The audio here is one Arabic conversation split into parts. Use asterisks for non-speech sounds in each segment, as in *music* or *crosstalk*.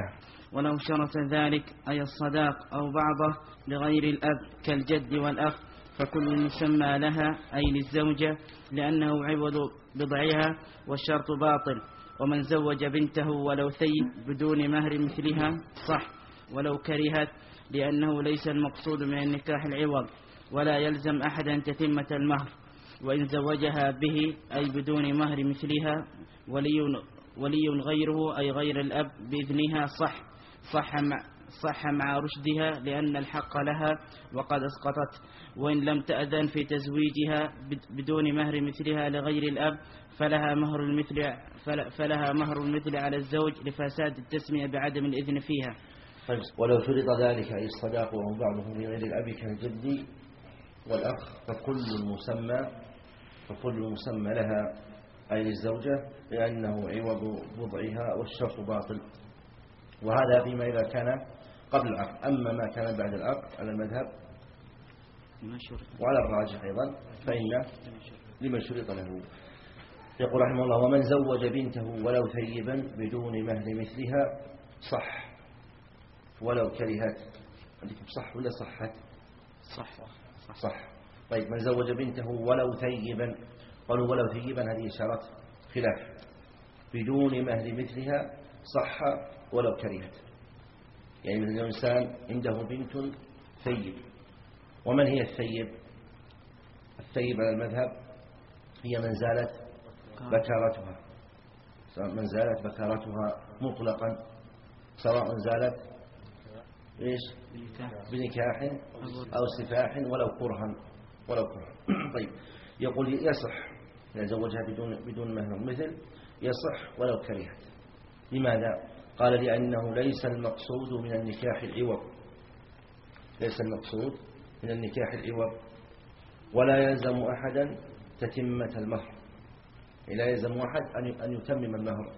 نعم ولو شرط ذلك أي الصداق أو بعضه لغير الأب كالجد والأخ فكل مسمى لها أي للزوجة لأنه عوض بضعها والشرط باطل. ومن زوج بنته ولو ثيب بدون مهر مثلها صح. ولو كرهت لأنه ليس المقصود من النكاح العوض ولا يلزم أحدا تتمة المهر. وإن زوجها به أي بدون مهر مثلها ولي, ولي غيره أي غير الأب بإذنها صح صح مع, صح مع رشدها لأن الحق لها وقد أسقطت. وإن لم تأذن في تزويجها بدون مهر مثلها لغير الأب فلها مهر المثل فلها مهر المثل على الزوج لفساد التسمية بعدم الإذن فيها. طيب. ولو فرض ذلك أي الصداق وهم بعضهم لغير الأب كالجد والأخ فكل مسمى فكل مسمى لها أي للزوجة لأنه عوض وضعها والشرط باطل. وهذا فيما إذا كان قبل العقد. أما ما كان بعد العقد على المذهب وعلى الراجح أيضا فإن لمن شرط له. يقول رحمه الله ومن زوج بنته ولو ثيبا بدون مهر مثلها صح. ولو كرهت. عندكم صح ولا صحت؟ صح صح, صح. طيب من زوج بنته ولو ثيبا قالوا ولو ثيبا هذه إشارة خلاف. بدون مهر مثلها صح ولو كرهت. يعني مثل الإنسان عنده بنت ثيب. ومن هي الثيب؟ الثيب على المذهب هي من زالت بكارتها. من زالت بكارتها مطلقا. سواء زالت إيش؟ بنكاح أو سفاح ولو كرها. ولو كرها. طيب. يقول يصح. إذا زوجها بدون بدون مهر مثل يصح ولو كرهت. لماذا؟ قال لأنه ليس المقصود من النكاح العوض. ليس المقصود من النكاح العوض. ولا يلزم أحدا تتمة المهر. لا يلزم أحد أن يتمم المهر.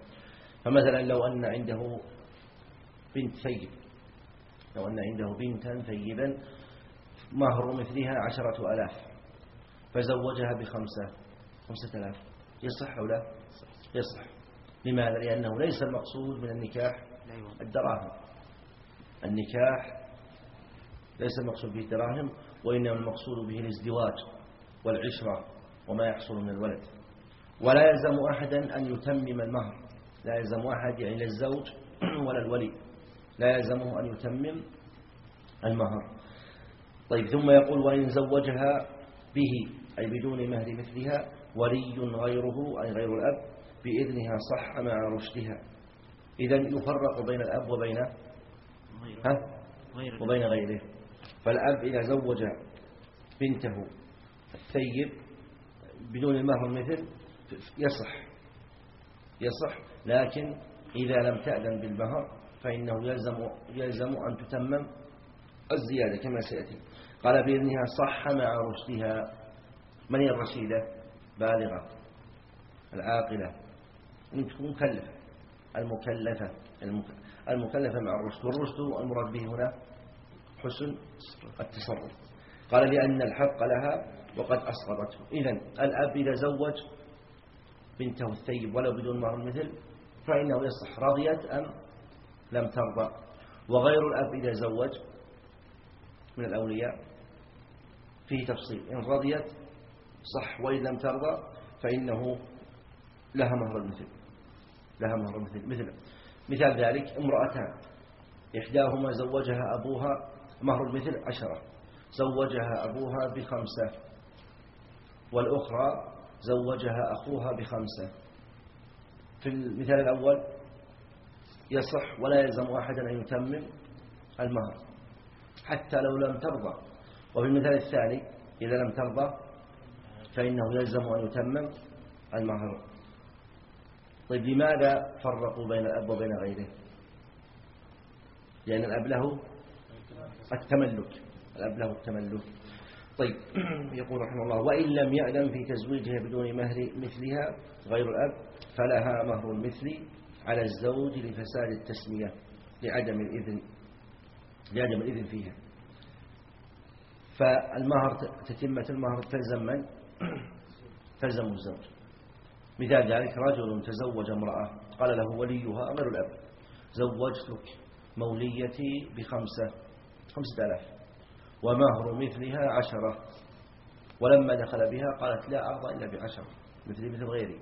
فمثلا لو أن عنده بنت ثيب. لو أن عنده بنتا ثيبا مهر مثلها عشرة ألاف. فزوجها بخمسة. خمسة ألاف يصح أو لا؟ يصح. لماذا؟ لأنه ليس المقصود من النكاح الدراهم. النكاح ليس المقصود به الدراهم وإنما المقصود به الازدواج والعشرة وما يحصل من الولد. ولا يلزم أحدا أن يتمم المهر. لا يلزم أحد يعني الزوج *clears throat* ولا الولي. لا يلزمه أن يتمم المهر. طيب ثم يقول وإن زوجها به أي بدون مهر مثلها ولي غيره أي غير الأب بإذنها صح مع رشدها. إذا يفرق بين الأب وبين ها؟ وبين غيره. فالأب إذا زوج بنته الثيب بدون المهر المثل يصح. يصح. لكن إذا لم تأذن بالمهر فإنه يلزم, يلزم أن تتمم الزيادة كما سيأتي. قال بإذنها صح مع رشدها. من هي الرشيدة؟ بالغة العاقلة مكلفة المكلفة المكلفة مع الرشد والرشد المراد به هنا حسن التصرف. قال لأن الحق لها وقد أسقطته إذا الأب إذا زوج بنته الثيب ولو بدون مهر المثل فإنه يصح رضيت أم لم ترضى؟ وغير الأب إذا زوج من الأولياء فيه تفصيل. إن رضيت صح وإن لم ترضى فإنه لها مهر المثل لها مهر المثل مثل مثال ذلك امرأتان إحداهما زوجها أبوها مهر المثل عشرة زوجها أبوها بخمسة والأخرى زوجها أخوها بخمسة. في المثال الأول يصح ولا يلزم أحدا أن يتمم المهر حتى لو لم ترضى وفي المثال الثاني إذا لم ترضى فإنه يلزم أن يتمم المهر طيب لماذا فرقوا بين الأب وبين غيره؟ لأن الأب له التملك. الأب له التملك. طيب *clears throat* يقول رحمه الله وإن لم يعلم في تزويجها بدون مهر مثلها غير الأب فلها مهر المثل على الزوج لفساد التسمية لعدم الإذن لعدم الإذن فيها. فالمهر تتمة المهر تلزم من؟ *clears throat* تلزم الزوج. مثال ذلك رجل تزوج امرأة قال له وليها غير الأب. زوجتك موليتي بخمسة خمسة آلاف. ومهر مثلها عشرة. ولما دخل بها قالت لا أرضى إلا بعشرة مثلي مثل غيري.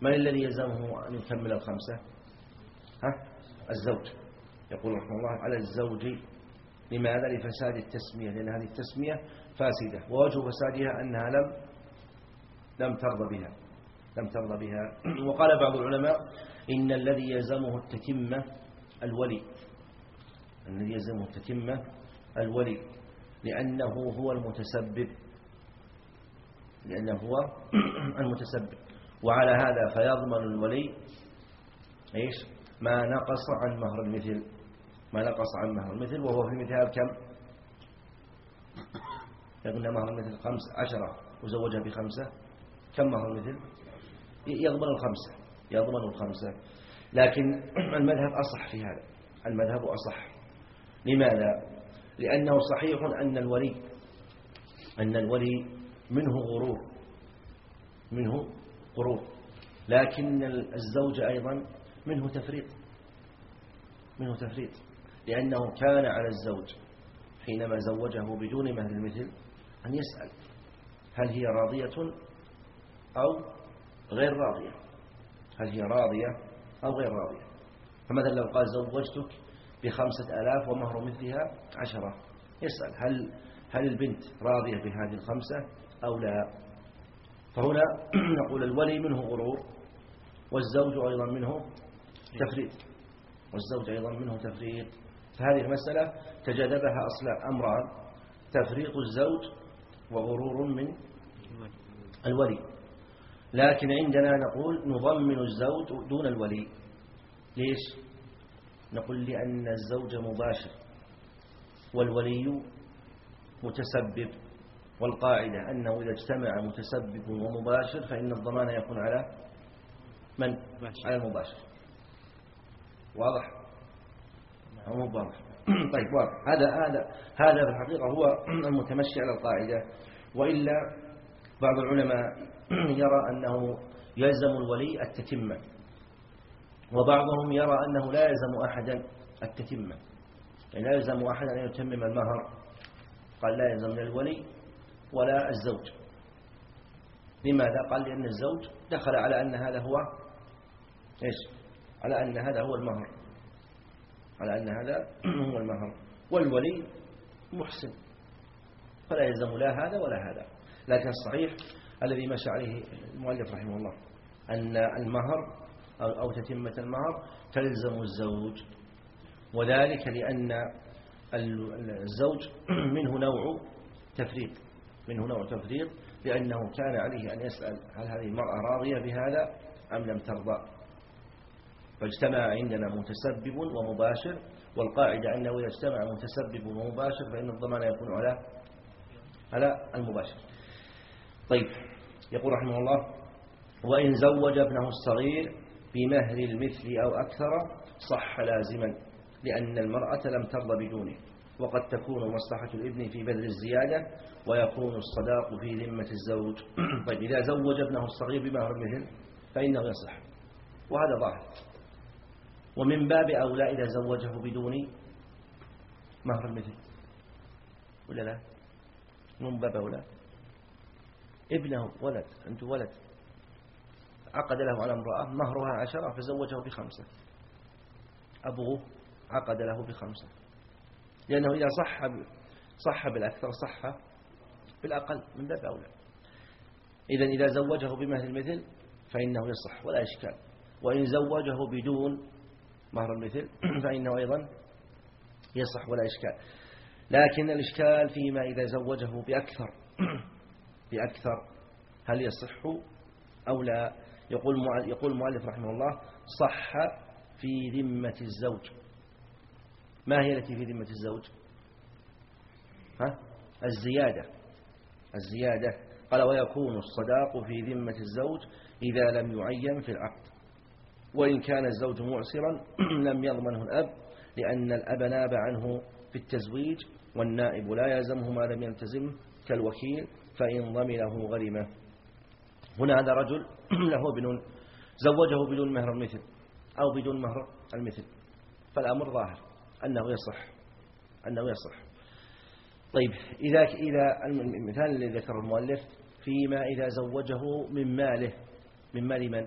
من الذي يلزمه أن يكمل الخمسة؟ ها؟ الزوج. يقول رحمه الله على الزوج. لماذا؟ لفساد التسمية لأن هذه التسمية فاسدة. ووجه فسادها أنها لم لم ترضى بها. لم ترضى بها. *clears throat* وقال بعض العلماء إن الذي يلزمه التتمة الولي. الذي يلزمه التتمة الولي. لأنه هو المتسبب. لأنه هو *clears throat* المتسبب. وعلى هذا فيضمن الولي إيش؟ ما نقص عن مهر المثل. ما نقص عن مهر المثل. وهو في المثال كم؟ يقول مهر المثل خمس عشرة وزوجها بخمسة؟ كم مهر المثل يضمن الخمسة يضمن الخمسة. لكن *clears throat* المذهب أصح في هذا. المذهب أصح. لماذا؟ لأنه صحيح أن الولي أن الولي منه غرور منه غرور. لكن الزوج أيضا منه تفريط منه تفريط. لأنه كان على الزوج حينما زوجه بدون مهر المثل أن يسأل هل هي راضية أو غير راضية؟ هل هي راضية أو غير راضية؟ فمثلا لو قال زوجتك بخمسة آلاف ومهر مثلها عشرة يسأل هل هل البنت راضية بهذه الخمسة أو لا؟ فهنا *clears throat* نقول الولي منه غرور والزوج أيضا منه تفريط والزوج أيضا منه تفريط. فهذه المسألة تجاذبها أصلا أمران تفريط الزوج وغرور من الولي. لكن عندنا نقول نضمن الزوج دون الولي. ليش؟ نقول لأن الزوج مباشر والولي متسبب والقاعدة أنه إذا اجتمع متسبب ومباشر فإن الضمان يكون على من؟ على المباشر. واضح؟ أو مو واضح؟ *clears throat* طيب واضح. هذا هذا هذا في الحقيقة هو *clears throat* المتمشي على القاعدة. وإلا بعض العلماء *clears throat* يرى أنه يلزم الولي التتمة وبعضهم يرى أنه لا يلزم أحدا التتمة يعني لا يلزم أحدا أن يتمم المهر. قال لا يلزم الولي ولا الزوج. لماذا؟ قال لأن الزوج دخل على أن هذا هو إيش؟ على أن هذا هو المهر. على أن هذا *clears throat* هو المهر. والولي محسن. فلا يلزم لا هذا ولا هذا. لكن الصحيح الذي مشى عليه المؤلف رحمه الله أن المهر أو تتمة المهر تلزم الزوج. وذلك لأن الزوج *clears throat* منه نوع تفريط. منه نوع تفريط لأنه كان عليه أن يسأل هل هذه المرأة راضية بهذا أم لم ترضى. فاجتمع عندنا متسبب ومباشر والقاعدة أنه إذا اجتمع متسبب ومباشر فإن الضمان يكون على على المباشر. طيب يقول رحمه الله وإن زوج ابنه الصغير بمهر المثل أو أكثر صح لازما لأن المرأة لم ترضى بدونه وقد تكون مصلحة الابن في بذل الزيادة ويكون الصداق في ذمة الزوج. *clears throat* طيب إذا زوج ابنه الصغير بمهر المثل فإنه يصح وهذا ظاهر. ومن باب أولى إذا زوجه بدون مهر المثل ولا لا؟ من باب أولى. ابنه ولد أنت ولد. عقد له على امرأة مهرها عشرة فزوجه بخمسة. أبوه عقد له بخمسة. لأنه إذا صح صح بالأكثر صح بالأقل من باب أولى. إذا إذا زوجه بمهر المثل فإنه يصح ولا إشكال. وإن زوجه بدون مهر المثل. *clears throat* فإنه أيضا يصح ولا إشكال. لكن الإشكال فيما إذا زوجه بأكثر. *clears throat* بأكثر هل يصح أو لا؟ يقول يقول المؤلف رحمه الله صح في ذمة الزوج. ما هي التي في ذمة الزوج؟ ها؟ الزيادة. الزيادة. قال ويكون الصداق في ذمة الزوج إذا لم يعين في العقد. وإن كان الزوج معسرا *clears throat* لم يضمنه الأب لأن الأب ناب عنه في التزويج والنائب لا يلزمه ما لم يلتزم كالوكيل فإن ضمنه غرمه هنا هذا رجل *clears throat* له ابن زوجه بدون مهر المثل أو بدون مهر المثل. فالأمر ظاهر أنه يصح أنه يصح. طيب إذا إذا المثال الذي ذكر المؤلف فيما إذا زوجه من ماله من مال من؟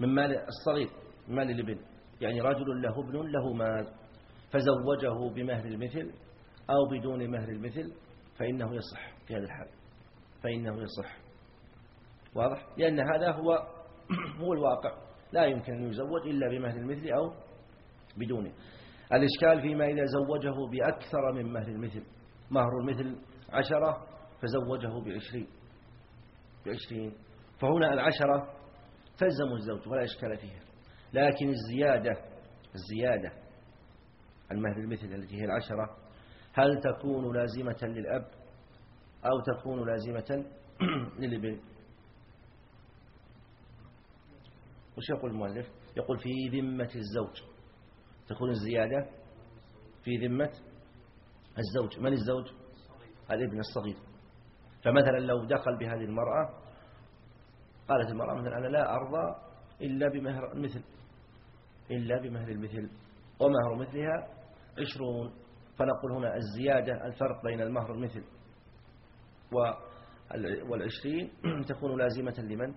من مال الصغير من مال الابن. يعني رجل له ابن له مال. فزوجه بمهر المثل أو بدون مهر المثل فإنه يصح في هذا الحال. فإنه يصح. واضح؟ لأن هذا هو *clears throat* هو الواقع. لا يمكن أن يزوج إلا بمهر المثل أو بدونه. الإشكال فيما إذا زوجه بأكثر من مهر المثل. مهر المثل عشرة فزوجه بعشرين. بعشرين. فهنا العشرة تلزم الزوج ولا إشكال فيها. لكن الزيادة الزيادة المهر المثل التي هي العشرة هل تكون لازمة للأب أو تكون لازمة *clears throat* للابن؟ وش يقول المؤلف؟ يقول في ذمة الزوج. تكون الزيادة في ذمة الزوج. من الزوج؟ الابن الصغير. فمثلا لو دخل بهذه المرأة قالت المرأة مثلا أنا لا أرضى إلا بمهر المثل إلا بمهر المثل ومهر مثلها عشرون. فنقول هنا الزيادة الفرق بين المهر المثل والعشرين *clears throat* تكون لازمة لمن؟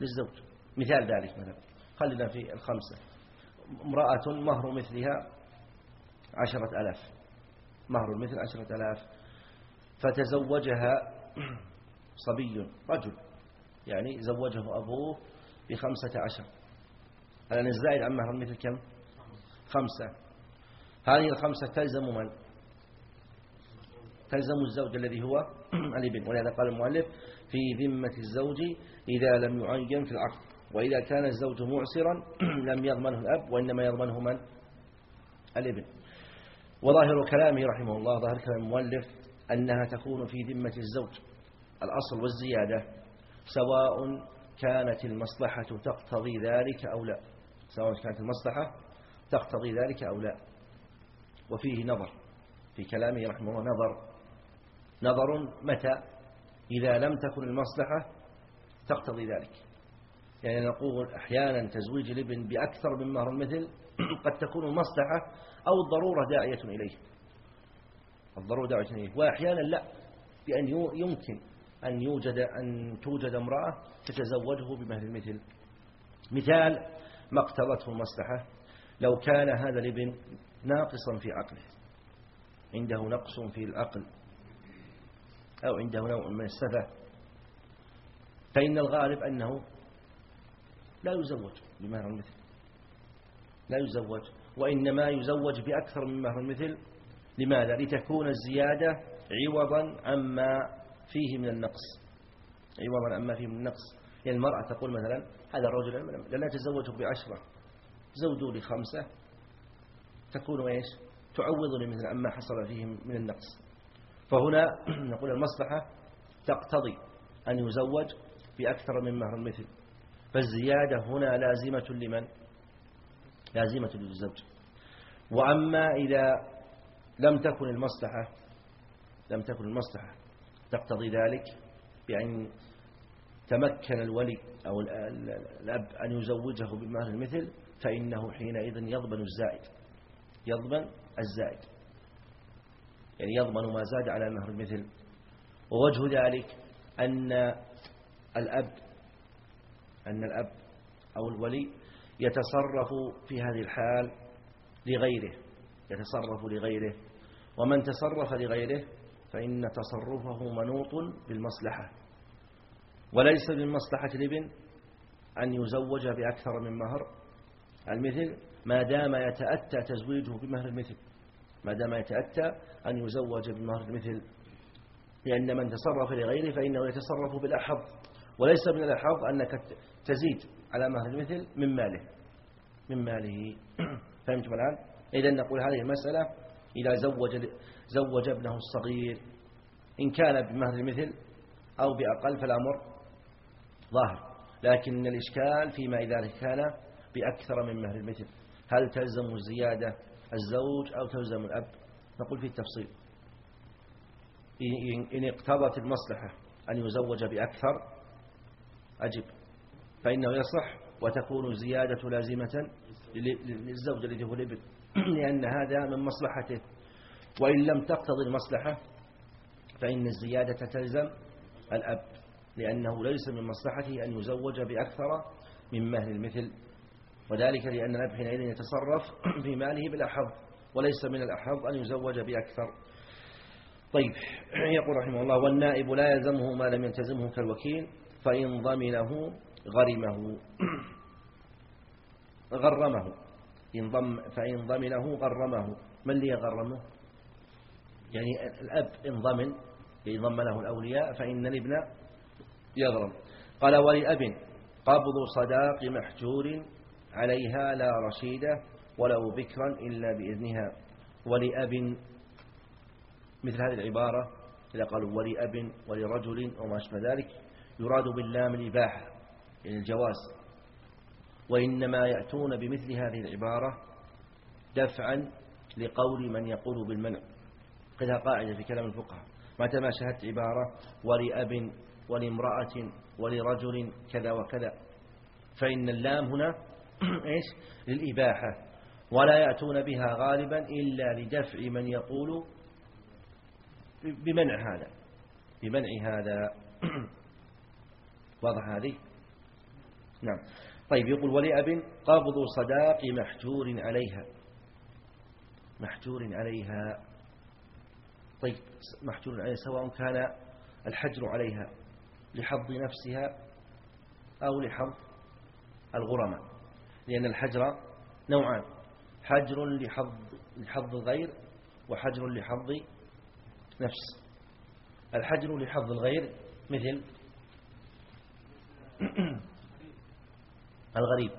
للزوج. مثال ذلك مثلا. خلينا في الخمسة. امرأة مهر مثلها عشرة ألاف. مهر المثل عشرة ألاف. فتزوجها *clears throat* صبي رجل. يعني زوجه أبوه بخمسة عشر. الآن الزائد عن مهر المثل كم؟ خمسة. هذه الخمسة تلزم من؟ تلزم الزوج الذي هو *clears throat* الابن. ولهذا قال المؤلف في ذمة الزوج إذا لم يعين في العقد. وإذا كان الزوج معسرا *clears throat* لم يضمنه الأب وإنما يضمنه من؟ الابن. وظاهر كلامه رحمه الله ظاهر كلام المؤلف أنها تكون في ذمة الزوج. الأصل والزيادة سواء كانت المصلحة تقتضي ذلك أو لا. سواء كانت المصلحة تقتضي ذلك أو لا. وفيه نظر في كلامه رحمه الله نظر. نظر متى؟ إذا لم تكن المصلحة تقتضي ذلك. يعني نقول أحيانا تزويج الابن بأكثر من مهر المثل *clears throat* قد تكون المصلحة أو الضرورة داعية إليه. الضرورة داعية إليه. وأحيانا لا بأن يمكن أن يوجد أن توجد امرأة تتزوجه بمهر المثل. مثال ما اقتضته المصلحة لو كان هذا الابن ناقصا في عقله عنده نقص في العقل أو عنده نوع من السفة فإن الغالب أنه لا يزوج بمهر المثل. لا يزوج وإنما يزوج بأكثر من مهر المثل. لماذا؟ لتكون الزيادة عوضا عما فيه من النقص. عوضا عما فيه من النقص. يعني المرأة تقول مثلا هذا الرجل لن أتزوجه بعشرة زوجوا لي خمسة تكون إيش؟ تعوضني مثل عما حصل فيه من النقص. فهنا *clears throat* نقول المصلحة تقتضي أن يزوج بأكثر من مهر المثل. فالزيادة هنا لازمة لمن؟ لازمة للزوج. وأما إذا لم تكن المصلحة لم تكن المصلحة تقتضي ذلك بأن تمكن الولي أو الأب أن يزوجه بمهر المثل فإنه حينئذ يضمن الزائد. يضمن الزائد. يعني يضمن ما زاد على مهر المثل. ووجه ذلك أن الأب أن الأب أو الولي يتصرف في هذه الحال لغيره. يتصرف لغيره. ومن تصرف لغيره فإن تصرفه منوط بالمصلحة. وليس من مصلحة الابن أن يزوج بأكثر من مهر. المثل ما دام يتأتى تزويجه بمهر المثل. ما دام يتأتى أن يزوج بمهر المثل. لأن من تصرف لغيره فإنه يتصرف بالأحظ وليس من الأحظ أنك تزيد على مهر المثل من ماله. من ماله. *clears throat* فهمتم الآن؟ إذا نقول هذه المسألة إذا زوج زوج ابنه الصغير إن كان بمهر المثل أو بأقل فالأمر ظاهر لكن الإشكال فيما إذا كان بأكثر من مهر المثل. هل تلزم الزيادة الزوج أو تلزم الأب؟ نقول في التفصيل. إن اقتضت المصلحة أن يزوج بأكثر أجب. فإنه يصح وتكون زيادة لازمة للزوج الذي هو الابن *clears throat* لأن هذا من مصلحته. وإن لم تقتضي المصلحة فإن الزيادة تلزم الأب لأنه ليس من مصلحته أن يزوج بأكثر من مهل المثل وذلك لأن الأب حينئذ يتصرف *clears throat* في ماله بالأحظ وليس من الأحظ أن يزوج بأكثر. طيب *clears throat* يقول رحمه الله والنائب لا يلزمه ما لم يلتزمه كالوكيل فإن ضمنه غرمه. *clears throat* غرمه. إن ضم فإن ضمنه غرمه. من اللي يغرمه؟ يعني الأب إن ضمن ضمنه الأولياء فإن الابن يغرم قال ولأب قبض صداق محجور عليها لا رشيدة ولو بكرا إلا بإذنها. ولأب مثل هذه العبارة إذا قالوا ولأب ولرجل وما أشبه ذلك يراد باللام الإباحة يعني الجواز. وإنما يأتون بمثل هذه العبارة دفعا لقول من يقول بالمنع. قدها قاعدة في كلام الفقهاء. متى ما شهدت عبارة ولأب ولامرأة ولرجل كذا وكذا. فإن اللام هنا *clears throat* إيش؟ للإباحة. ولا يأتون بها غالبا إلا لدفع من يقول بمنع هذا. بمنع هذا. *clears throat* واضح هذه؟ نعم. طيب يقول ولأب قبض صداق محجور عليها. محجور عليها. طيب محجور عليها سواء كان الحجر عليها لحظ نفسها أو لحظ الغرماء لأن الحجر نوعان حجر لحظ لحظ الغير وحجر لحظ نفس. الحجر لحظ الغير مثل *clears throat* الغريب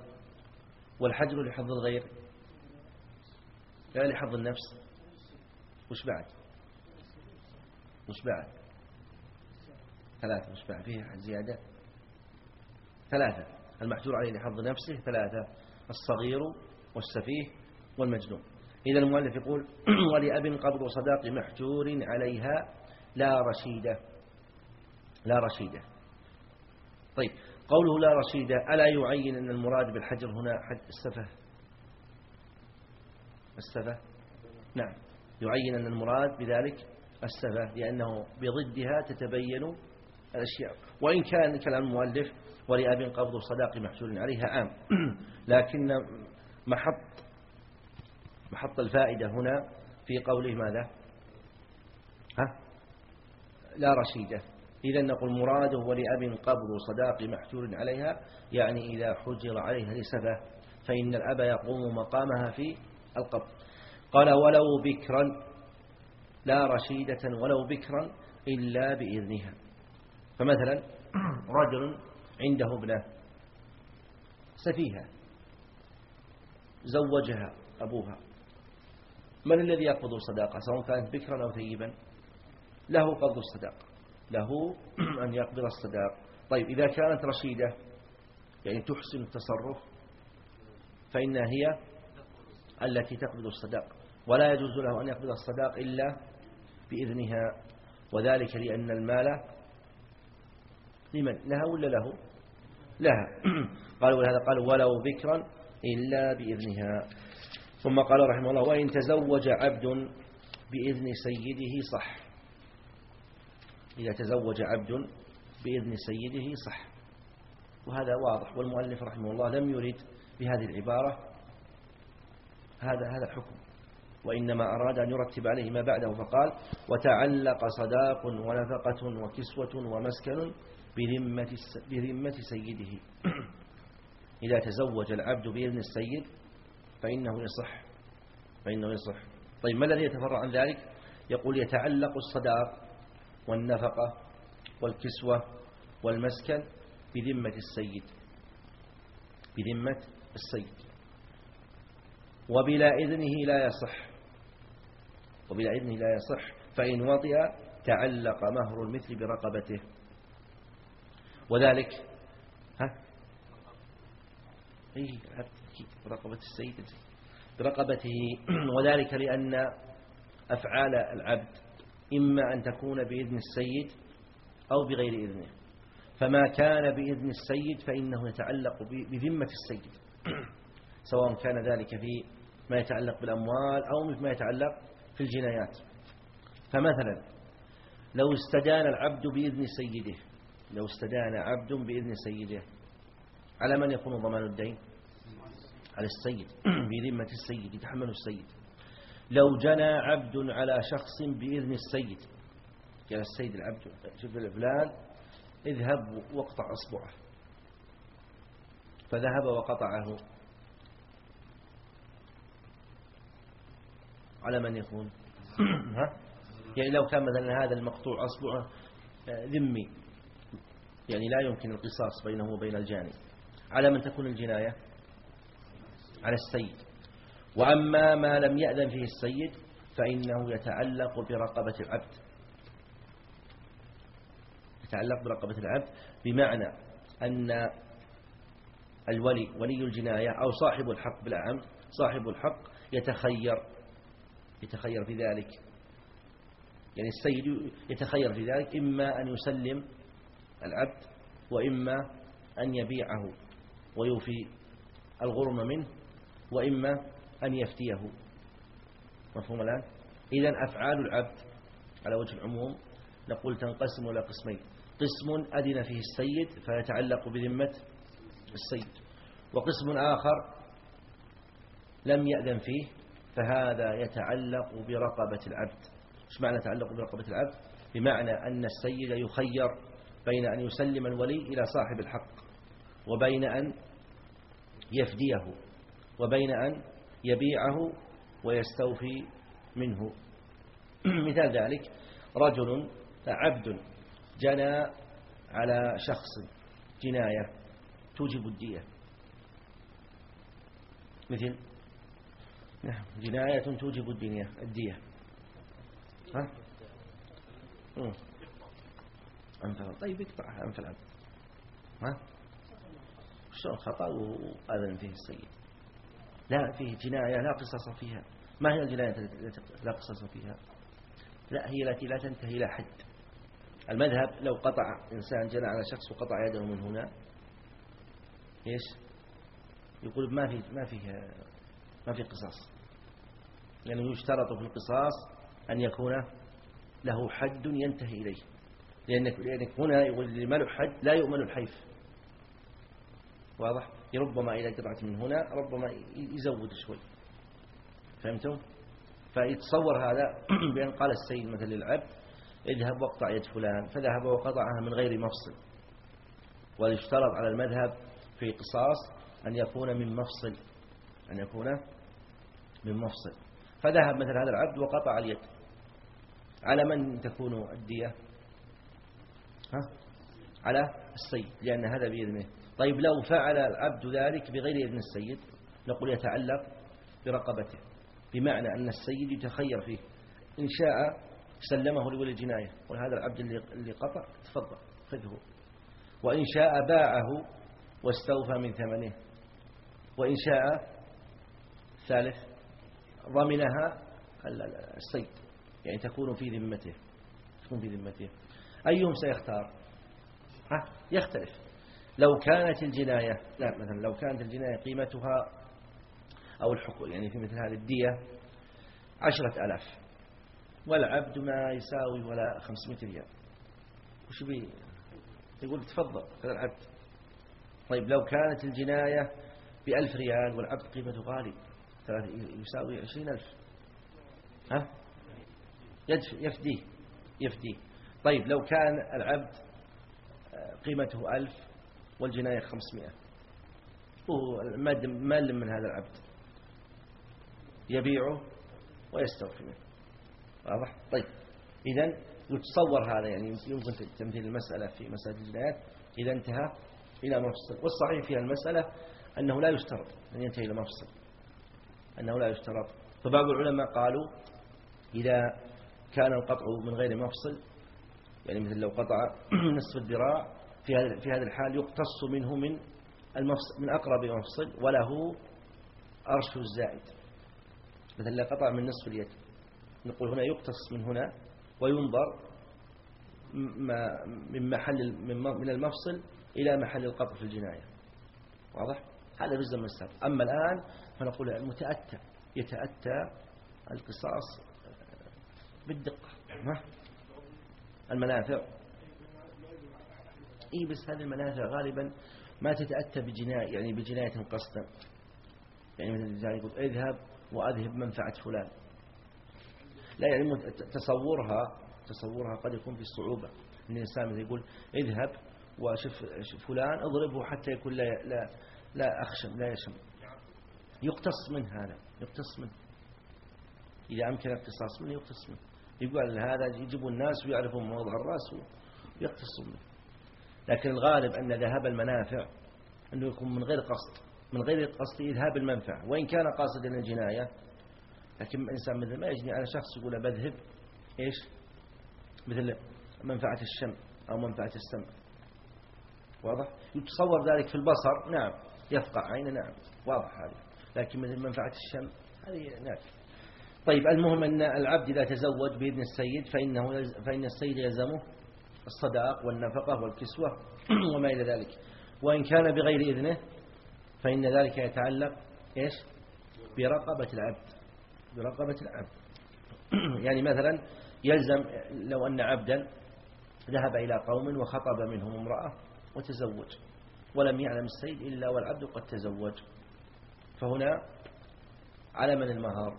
والحجر لحظ الغير لا لحظ النفس. وش بعد؟ وش بعد ثلاثة وش بعد فيها زيادة. ثلاثة. المحجور عليه لحظ نفسه. ثلاثة. الصغير والسفيه والمجنون. إذا المؤلف يقول *clears throat* ولأب قبض صداق محجور عليها لا رشيدة لا رشيدة طيب. قوله لا رشيدة ألا يعين أن المراد بالحجر هنا حد السفه؟ السفه؟ نعم. يعين أن المراد بذلك السفة لأنه بضدها تتبين الأشياء. وإن كان كلام المؤلف ولأب قبض صداق محجور عليها عام. *clears throat* لكن محط محط الفائدة هنا في قوله ماذا؟ ها؟ لا رشيدة. إذا نقول مراده ولأب قبض صداق محجور عليها يعني إذا حجر عليها لسبة فإن الأب يقوم مقامها في القبض. قال ولو بكرا لا رشيدة ولو بكرا إلا بإذنها. فمثلا *clears throat* رجل عنده ابنة سفيهة زوجها أبوها. من الذي يقبض الصداقة؟ سواء كانت بكرا أو ثيبا. له قبض الصداقة. له *clears throat* أن يقبض الصداق. طيب إذا كانت رشيدة يعني تحسن التصرف فإنها هي التي تقبض الصداق. ولا يجوز له أن يقبض الصداق إلا بإذنها وذلك لأن المال لمن؟ لها ولا له؟ لها. *clears throat* قالوا ولهذا قالوا ولو بكرا إلا بإذنها. ثم قال رحمه الله وإن تزوج عبد بإذن سيده صح. إذا تزوج عبد بإذن سيده صح. وهذا واضح والمؤلف رحمه الله لم يرد بهذه العبارة هذا هذا الحكم. وإنما أراد أن يرتب عليه ما بعده فقال وتعلق صداق ونفقة وكسوة ومسكن بذمة سيده. *clears throat* إذا تزوج العبد بإذن السيد فإنه يصح فإنه يصح. طيب ما الذي يتفرع عن ذلك؟ يقول يتعلق الصداق والنفقة والكسوة والمسكن بذمة السيد بذمة السيد. وبلا إذنه لا يصح. إذنه لا يصح فإن وطئ تعلق مهر المثل برقبته. وذلك ها؟ اي رقبة السيد. برقبته. *clears throat* وذلك لأن أفعال العبد إما أن تكون بإذن السيد أو بغير إذنه. فما كان بإذن السيد فإنه يتعلق بذمة السيد. *clears throat* سواء كان ذلك في ما يتعلق بالأموال أو ما يتعلق في الجنايات. فمثلا لو استدان العبد بإذن سيده لو استدان عبد بإذن سيده على من يكون ضمان الدين؟ على السيد *clears throat* بذمة السيد يتحمل السيد. لو جنى عبد على شخص بإذن السيد قال السيد العبد شوف الفلان اذهب واقطع أصبعه. فذهب وقطعه. على من يكون *clears throat* ها؟ يعني لو كان مثلا هذا المقطوع أصبعه آه، ذمي يعني لا يمكن القصاص بينه وبين الجاني. على من تكون الجناية؟ على السيد. وأما ما لم يأذن فيه السيد فإنه يتعلق برقبة العبد. يتعلق برقبة العبد بمعنى أن الولي ولي الجناية أو صاحب الحق بالأعم صاحب الحق يتخير يتخير في ذلك. يعني السيد يتخير في ذلك إما أن يسلم العبد وإما أن يبيعه ويوفي الغرم منه وإما أن يفتيه. مفهوم الآن؟ إذا أفعال العبد على وجه العموم نقول تنقسم إلى قسمين. قسم أذن فيه السيد فيتعلق بذمة السيد وقسم آخر لم يأذن فيه فهذا يتعلق برقبة العبد. إيش معنى يتعلق برقبة العبد؟ بمعنى أن السيد يخير بين أن يسلم الولي إلى صاحب الحق وبين أن يفديه وبين أن يبيعه ويستوفي منه. *clears throat* مثال ذلك رجل عبد جنى على شخص جناية توجب الدية. مثل نعم جناية توجب الدنيا الدية. ها؟ أنف طيب اقطعها أنف العبد ها؟ شلون خطأ وأذن فيه السيد لا فيه جناية لا قصص فيها. ما هي الجناية التي لا قصص فيها؟ لا هي التي لا تنتهي إلى حد. المذهب لو قطع إنسان جنى على شخص وقطع يده من هنا إيش؟ يقول ما في ما فيه ما في قصاص. لأنه يشترط في القصاص أن يكون له حد ينتهي إليه. لأنك, لأنك هنا يقول حد لا يؤمن الحيف. واضح؟ ربما إذا قطعت من هنا ربما يزود شوي. فهمتم؟ فيتصور هذا *clears throat* بأن قال السيد مثل للعبد اذهب واقطع يد فلان فذهب وقطعها من غير مفصل. ويشترط على المذهب في قصاص أن يكون من مفصل. أن يكون من مفصل. فذهب مثل هذا العبد وقطع اليد. على من تكون الدية؟ ها؟ على السيد لأن هذا بإذنه طيب لو فعل العبد ذلك بغير إذن السيد نقول يتعلق برقبته بمعنى أن السيد يتخير فيه. إن شاء سلمه لولي الجناية. وهذا العبد اللي قطع تفضل خذه. وإن شاء باعه واستوفى من ثمنه. وإن شاء ثالث ضمنها السيد يعني تكون في ذمته تكون في ذمته. أيهم سيختار؟ ها؟ يختلف. لو كانت الجناية لا مثلا لو كانت الجناية قيمتها أو الحقوق يعني في مثل هذه الدية عشرة ألاف. والعبد ما يساوي ولا خمسمائة ريال. وش بي؟ يقول تفضل هذا العبد. طيب لو كانت الجناية بألف ريال والعبد قيمته غالي يساوي عشرين ألف؟ ها؟ يفديه يفديه. طيب لو كان العبد آه، قيمته ألف والجناية خمسمائة مال من هذا العبد يبيعه ويستوفي منه. واضح؟ طيب إذا يتصور هذا يعني يمكن تمثيل المسألة في مسألة الجنايات. إذا انتهى إلى مفصل والصحيح في المسألة أنه لا يشترط أن ينتهي إلى مفصل. أنه لا يشترط. فبعض العلماء قالوا إذا كان القطع من غير مفصل يعني مثل لو قطع *clears throat* نصف الذراع في هذا في هذا الحال يقتص منه من المفصل من أقرب مفصل وله أرش الزائد. مثل لو قطع من نصف اليد. نقول هنا يقتص من هنا وينظر من محل من المفصل إلى محل القطع في الجناية. واضح؟ هذا جزء من السبب. أما الآن فنقول المتأتى يتأتى القصاص بالدقة. المنافع. إيه بس هذه المنافع غالبا ما تتأتى بجناية يعني بجناية قصدا يعني مثل الإنسان يقول اذهب وأذهب منفعة فلان. لا يعني تصورها تصورها قد يكون في الصعوبة إن الإنسان يقول اذهب وشف فلان اضربه حتى يكون لا لا لا أخشم لا يشم. يقتص منه هذا يقتص منه إذا أمكن اقتصاص منه يقتص منه يقول هذا يجيبوا الناس ويعرفوا موضع الرأس ويقتصوا منه لكن الغالب أن ذهاب المنافع أنه يكون من غير قصد من غير قصد إذهاب المنفعة. وإن كان قاصدا الجناية لكن الإنسان مثل ما يجني على شخص يقول بذهب إيش؟ مثل منفعة الشم أو منفعة السمع. واضح؟ يتصور ذلك في البصر نعم. يفقع عينه نعم. واضح هذا. لكن مثل منفعة الشم هذه نعم طيب المهم أن العبد إذا تزوج بإذن السيد فإنه فإن السيد يلزمه الصداق والنفقة والكسوة *clears throat* وما إلى ذلك. وإن كان بغير إذنه فإن ذلك يتعلق إيش؟ برقبة العبد. برقبة العبد. *clears throat* يعني مثلا يلزم لو أن عبدا ذهب إلى قوم وخطب منهم امرأة وتزوج. ولم يعلم السيد إلا والعبد قد تزوج. فهنا على من المهار؟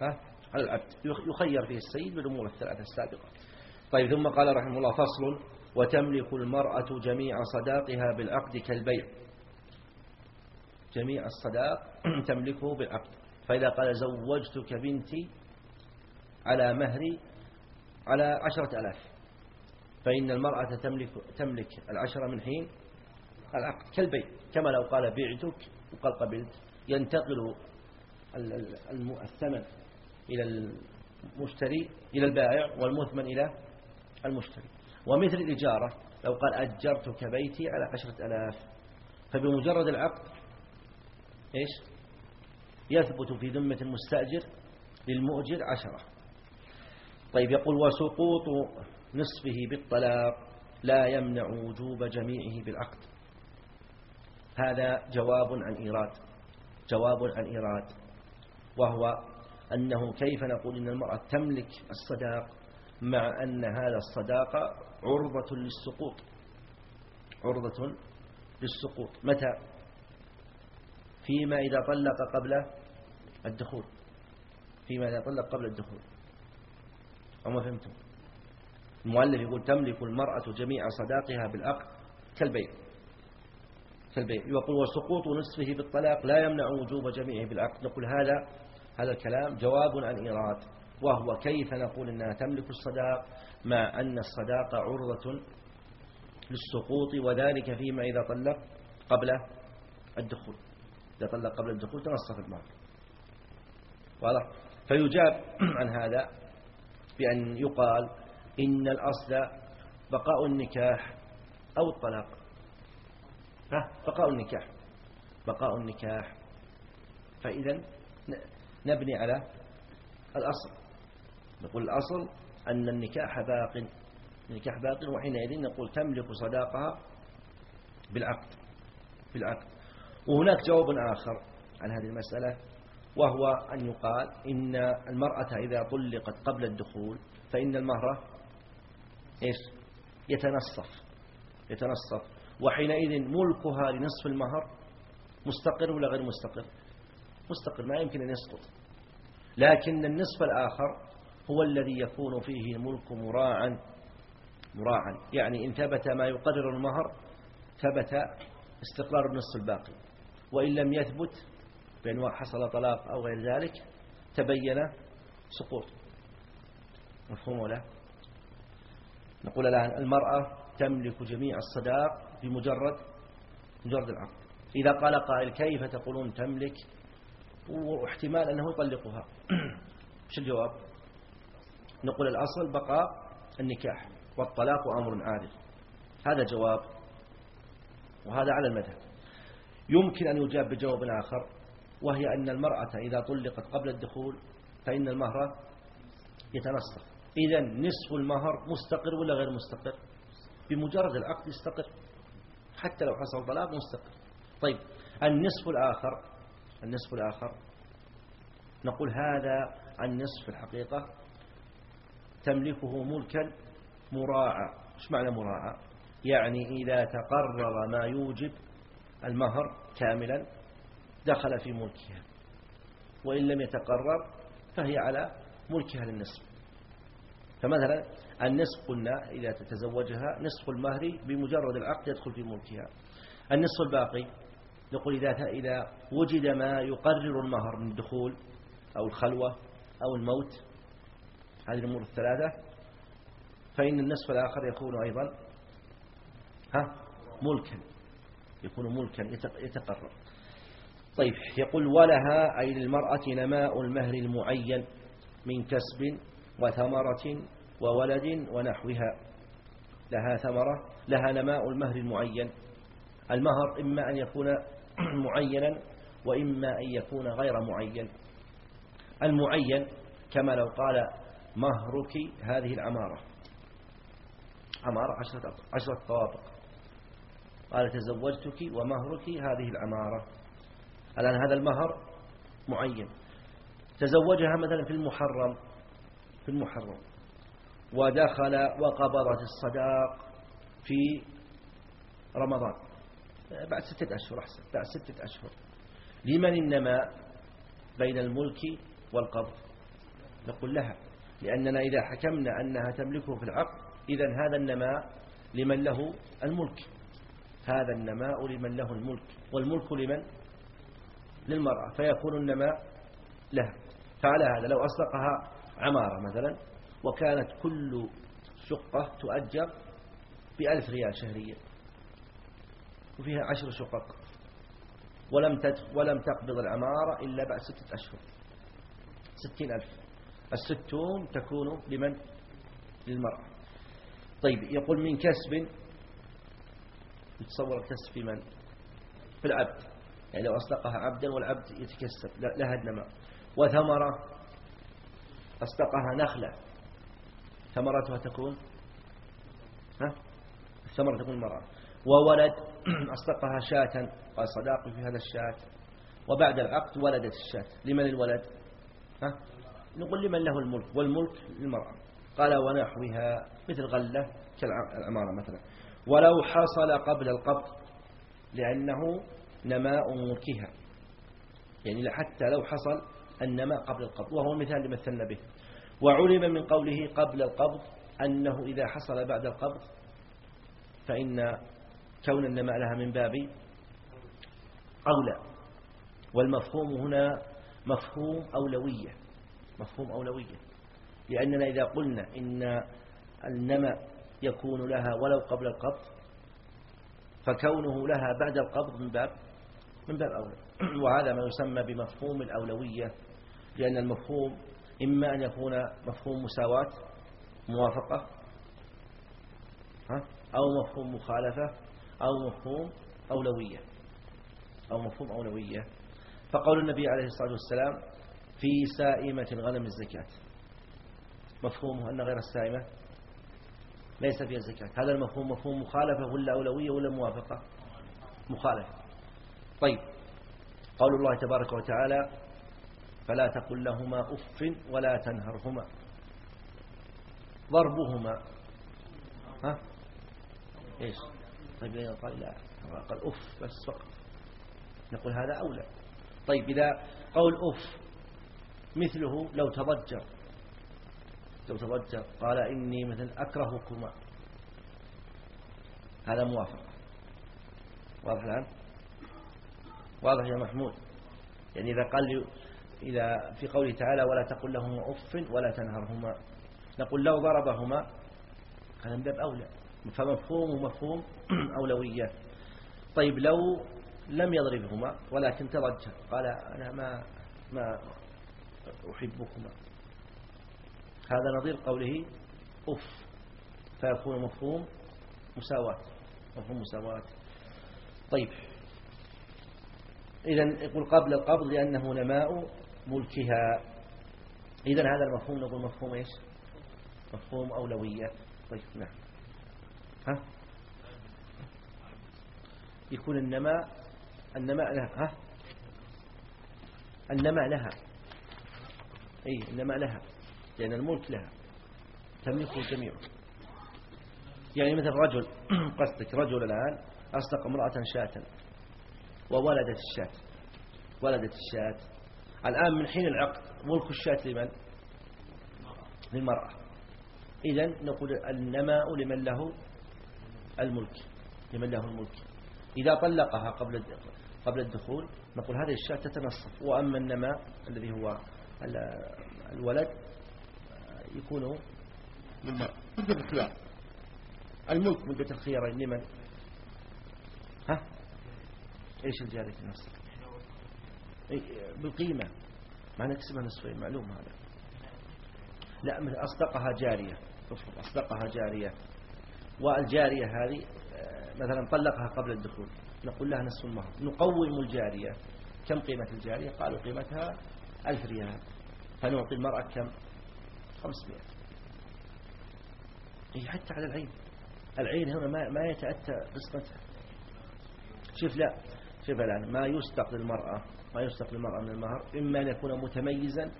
ها؟ على العبد. يخير فيه السيد بالأمور الثلاثة السابقة. طيب ثم قال رحمه الله فصل وتملك المرأة جميع صداقها بالعقد كالبيع. جميع الصداق *clears throat* تملكه بالعقد. فإذا قال زوجتك بنتي على مهري على عشرة ألاف. فإن المرأة تملك, تملك العشرة من حين العقد كالبيع كما لو قال بعتك وقال قبلت ينتقل الثمن إلى المشتري إلى البائع والمثمن إلى المشتري. ومثل الإجارة لو قال أجرتك بيتي على عشرة ألاف. فبمجرد العقد إيش؟ يثبت في ذمة المستأجر للمؤجر عشرة. طيب يقول وسقوط نصفه بالطلاق لا يمنع وجوب جميعه بالعقد. هذا جواب عن إيراد جواب عن إيراد وهو أنه كيف نقول إن المرأة تملك الصداق مع أن هذا الصداق عرضة للسقوط؟ عرضة للسقوط. متى؟ فيما إذا طلق قبل الدخول. فيما إذا طلق قبل الدخول. أو ما فهمتم؟ المؤلف يقول تملك المرأة جميع صداقها بالعقد كالبيع. كالبيع يقول وسقوط نصفه بالطلاق لا يمنع وجوب جميعه بالعقد. نقول هذا هذا الكلام جواب عن إيراد. وهو كيف نقول إنها تملك الصداق مع أن الصداق عرضة للسقوط وذلك فيما إذا طلق قبل الدخول. إذا طلق قبل الدخول تنصف المال. واضح؟ فيجاب عن هذا بأن يقال إن الأصل بقاء النكاح أو الطلاق. بقاء النكاح بقاء النكاح. فإذا نبني على الأصل. نقول الأصل أن النكاح باق النكاح باق وحينئذ نقول تملك صداقها بالعقد بالعقد. وهناك جواب آخر عن هذه المسألة وهو أن يقال إن المرأة إذا طلقت قبل الدخول فإن المهر إيش؟ يتنصف يتنصف. وحينئذ ملكها لنصف المهر مستقر ولا غير مستقر؟ مستقر ما يمكن أن يسقط. لكن النصف الآخر هو الذي يكون فيه الملك مراعا مراعا. يعني إن ثبت ما يقرر المهر ثبت استقرار النصف الباقي. وإن لم يثبت بأن حصل طلاق أو غير ذلك تبين سقوط. مفهوم ولا؟ نقول الآن المرأة تملك جميع الصداق بمجرد مجرد العقد. إذا قال قائل كيف تقولون تملك؟ واحتمال أنه يطلقها. *clears throat* شو الجواب؟ نقول الأصل بقاء النكاح والطلاق أمر عادل. هذا جواب وهذا على المذهب يمكن أن يجاب بجواب آخر وهي أن المرأة إذا طلقت قبل الدخول فإن المهر يتنصف. إذا نصف المهر مستقر ولا غير مستقر؟ بمجرد العقد يستقر. حتى لو حصل طلاق مستقر. طيب النصف الآخر النصف الآخر. نقول هذا النصف في الحقيقة تملكه ملكا مراعى. إيش معنى مراعى؟ يعني إذا تقرر ما يوجب المهر كاملا دخل في ملكها. وإن لم يتقرر فهي على ملكها للنصف. فمثلا النصف قلنا إذا تتزوجها نصف المهر بمجرد العقد يدخل في ملكها. النصف الباقي نقول إذا إذا وجد ما يقرر المهر من الدخول أو الخلوة أو الموت هذه الأمور الثلاثة فإن النصف الآخر يكون أيضا ها ملكا يكون ملكا يتقرر. طيب يقول ولها أي للمرأة نماء المهر المعين من كسب وثمرة وولد ونحوها. لها ثمرة لها نماء المهر المعين. المهر إما أن يكون *clears throat* معينا وإما أن يكون غير معين. المعين كما لو قال مهرك هذه العمارة. عمارة عشرة, عشرة طوابق. قال تزوجتك ومهرك هذه العمارة. الآن هذا المهر معين. تزوجها مثلا في المحرم. في المحرم ودخل وقبضت الصداق في رمضان. بعد ستة أشهر أحسن. بعد ستة أشهر. لمن النماء بين الملك والقبض؟ نقول لها لأننا إذا حكمنا أنها تملكه في العقد إذا هذا النماء لمن له الملك. هذا النماء لمن له الملك والملك لمن؟ للمرأة فيكون النماء لها. فعلى هذا لو أصدقها عمارة مثلا وكانت كل شقة تؤجر بألف ريال شهريا وفيها عشر شقق. ولم ولم تقبض العمارة إلا بعد ستة أشهر ستين ألف. الستون تكون لمن؟ للمرأة. طيب يقول من كسب؟ يتصور الكسب في من؟ في العبد. يعني لو أصدقها عبدا والعبد يتكسب لها النماء وثمرة؟ أصدقها نخلة. ثمرتها تكون؟ ها؟ الثمرة تكون المرأة وولد *clears throat* أصدقها شاة قال صداقي في هذا الشاة. وبعد العقد ولدت الشاة. لمن الولد؟ ها؟ نقول لمن له الملك والملك للمرأة. قال ونحوها مثل غلة كالعمارة مثلا. ولو حصل قبل القبض لأنه نماء ملكها. يعني حتى لو حصل النماء قبل القبض وهو المثال اللي مثلنا به. وعلم من قوله قبل القبض أنه إذا حصل بعد القبض فإن كون النماء لها من باب أولى. والمفهوم هنا مفهوم أولوية مفهوم أولوية. لأننا إذا قلنا إن النماء يكون لها ولو قبل القبض فكونه لها بعد القبض من باب من باب أولى. *clears throat* وهذا ما يسمى بمفهوم الأولوية. لأن المفهوم إما أن يكون مفهوم مساواة موافقة أو مفهوم مخالفة أو مفهوم أولوية أو مفهوم أولوية. فقول النبي عليه الصلاة والسلام في سائمة غنم الزكاة. مفهومه أن غير السائمة ليس فيها الزكاة هذا المفهوم مفهوم مخالفة ولا أولوية ولا موافقة؟ مخالفة. طيب. قول الله تبارك وتعالى فلا تقل لهما أف ولا تنهرهما. ضربهما. ها؟ إيش؟ طيب قال لا قال أف بس فقط. نقول هذا أولى. طيب إذا قول أف مثله لو تضجر. لو تضجر. قال إني مثل أكرهكما. هذا موافق. واضح الآن؟ واضح يا محمود؟ يعني إذا قال إذا في قوله تعالى ولا تقل لهما أف ولا تنهرهما. نقول لو ضربهما هذا من باب أولى. فمفهوم مفهوم *clears throat* أولوية طيب لو لم يضربهما ولكن ترجع قال أنا ما ما أحبكما. هذا نظير قوله أف. فيكون مفهوم مساواة. مفهوم مساواة. طيب. إذا يقول قبل القبض لأنه نماء ملكها. إذا هذا المفهوم نقول مفهوم إيش؟ مفهوم أولوية. طيب نعم. ها؟ يكون النماء النماء لها ها؟ النماء لها. أي النماء لها. لأن الملك لها. تملكه الجميع يعني مثل رجل *clears throat* قصدك رجل الآن أصدق امرأة شاة وولدت الشاة. ولدت الشاة. الآن من حين العقد ملك الشاة لمن؟ للمرأة. إذا نقول النماء لمن له الملك لمن له الملك. إذا طلقها قبل قبل الدخول نقول هذه الشاة تتنصف. وأما النماء الذي هو الولد يكون مدة الخيار. الملك. مدة الخيارين لمن؟ ها؟ إيش الجارية النص بالقيمة. ما نكسبها نصفين معلوم هذا. لا أصدقها جارية. أصدقها جارية. والجارية هذه آه، مثلا طلقها قبل الدخول. نقول لها نصف المهر. نقوم الجارية. كم قيمة الجارية؟ قالوا قيمتها ألف ريال. فنعطي المرأة كم؟ خمسمائة. هي حتى على العين. العين هنا ما ما يتأتى قسمتها. شوف لا. شوف الآن ما يستق للمرأة ما يستق للمرأة من المهر إما أن يكون متميزا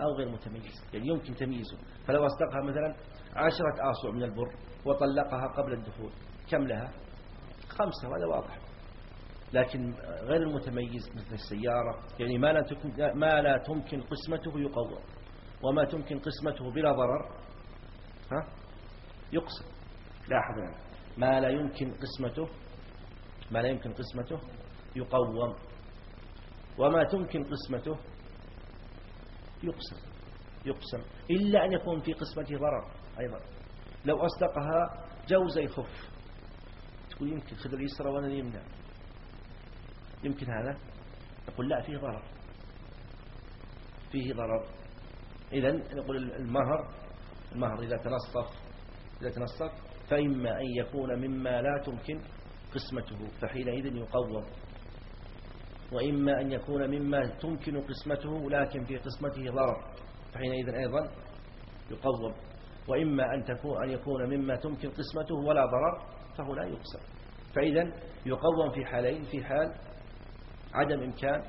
أو غير متميز يعني يمكن تمييزه. فلو أصدقها مثلا عشرة آصع من البر وطلقها قبل الدخول كم لها؟ خمسة وهذا واضح. لكن غير المتميز مثل السيارة يعني ما لا ما لا تمكن قسمته يقوم وما تمكن قسمته بلا ضرر ها؟ يقسم. لاحظ ما لا يمكن قسمته ما لا يمكن قسمته يقوم. وما تمكن قسمته. يقسم يقسم. إلا أن يكون في قسمته ضرر أيضا. لو أصدقها جوزي خف تقول يمكن خذ اليسرى ولا اليمنى. يمكن هذا؟ نقول لا فيه ضرر. فيه ضرر. إذا نقول المهر المهر إذا تنصف إذا تنصف فإما أن يكون مما لا تمكن قسمته فحينئذ يقوم. وإما أن يكون مما تمكن قسمته لكن في قسمته ضرر. فحينئذ أيضا يقوم. وإما أن, تكون أن يكون مما تمكن قسمته ولا ضرر فهو لا يقسم. فإذا يقوم في حالين في حال عدم إمكان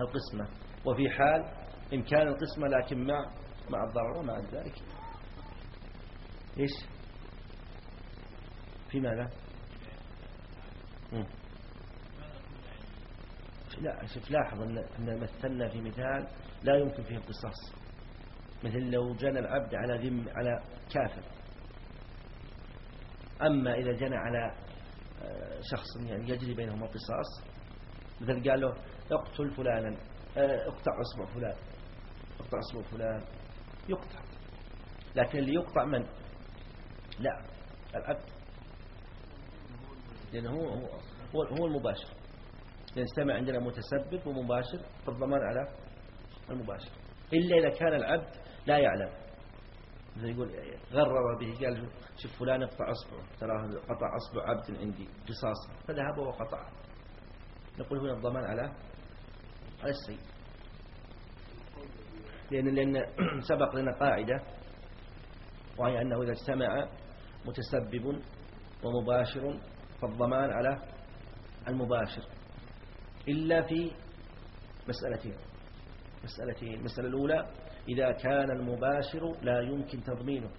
القسمة وفي حال إمكان القسمة لكن مع مع الضرر ومع ذلك. إيش؟ في ماذا؟ لا شوف لاحظ أن مثلنا في مثال لا يمكن فيه القصاص. مثل لو جنى العبد على ذم على كافر. أما إذا جنى على آه، شخص يعني يجري بينهم القصاص مثل قال له اقتل فلانا آه، اقطع اصبع فلان اقطع اصبع فلان. يقطع. لكن اللي يقطع من؟ لا العبد. لأنه هو هو, هو المباشر. يجتمع عندنا متسبب ومباشر فالضمان على المباشر. إلا إذا كان العبد لا يعلم. مثل يقول غرر به قال شوف فلان اقطع أصبعه تراه قطع أصبع عبد عندي قصاص فذهب وقطعه نقول هنا الضمان على على السيد لأن, لأن *clears throat* سبق لنا قاعدة وهي أنه إذا اجتمع متسبب ومباشر فالضمان على المباشر. إلا في مسألتين. مسألتين. المسألة الأولى إذا كان المباشر لا يمكن تضمينه.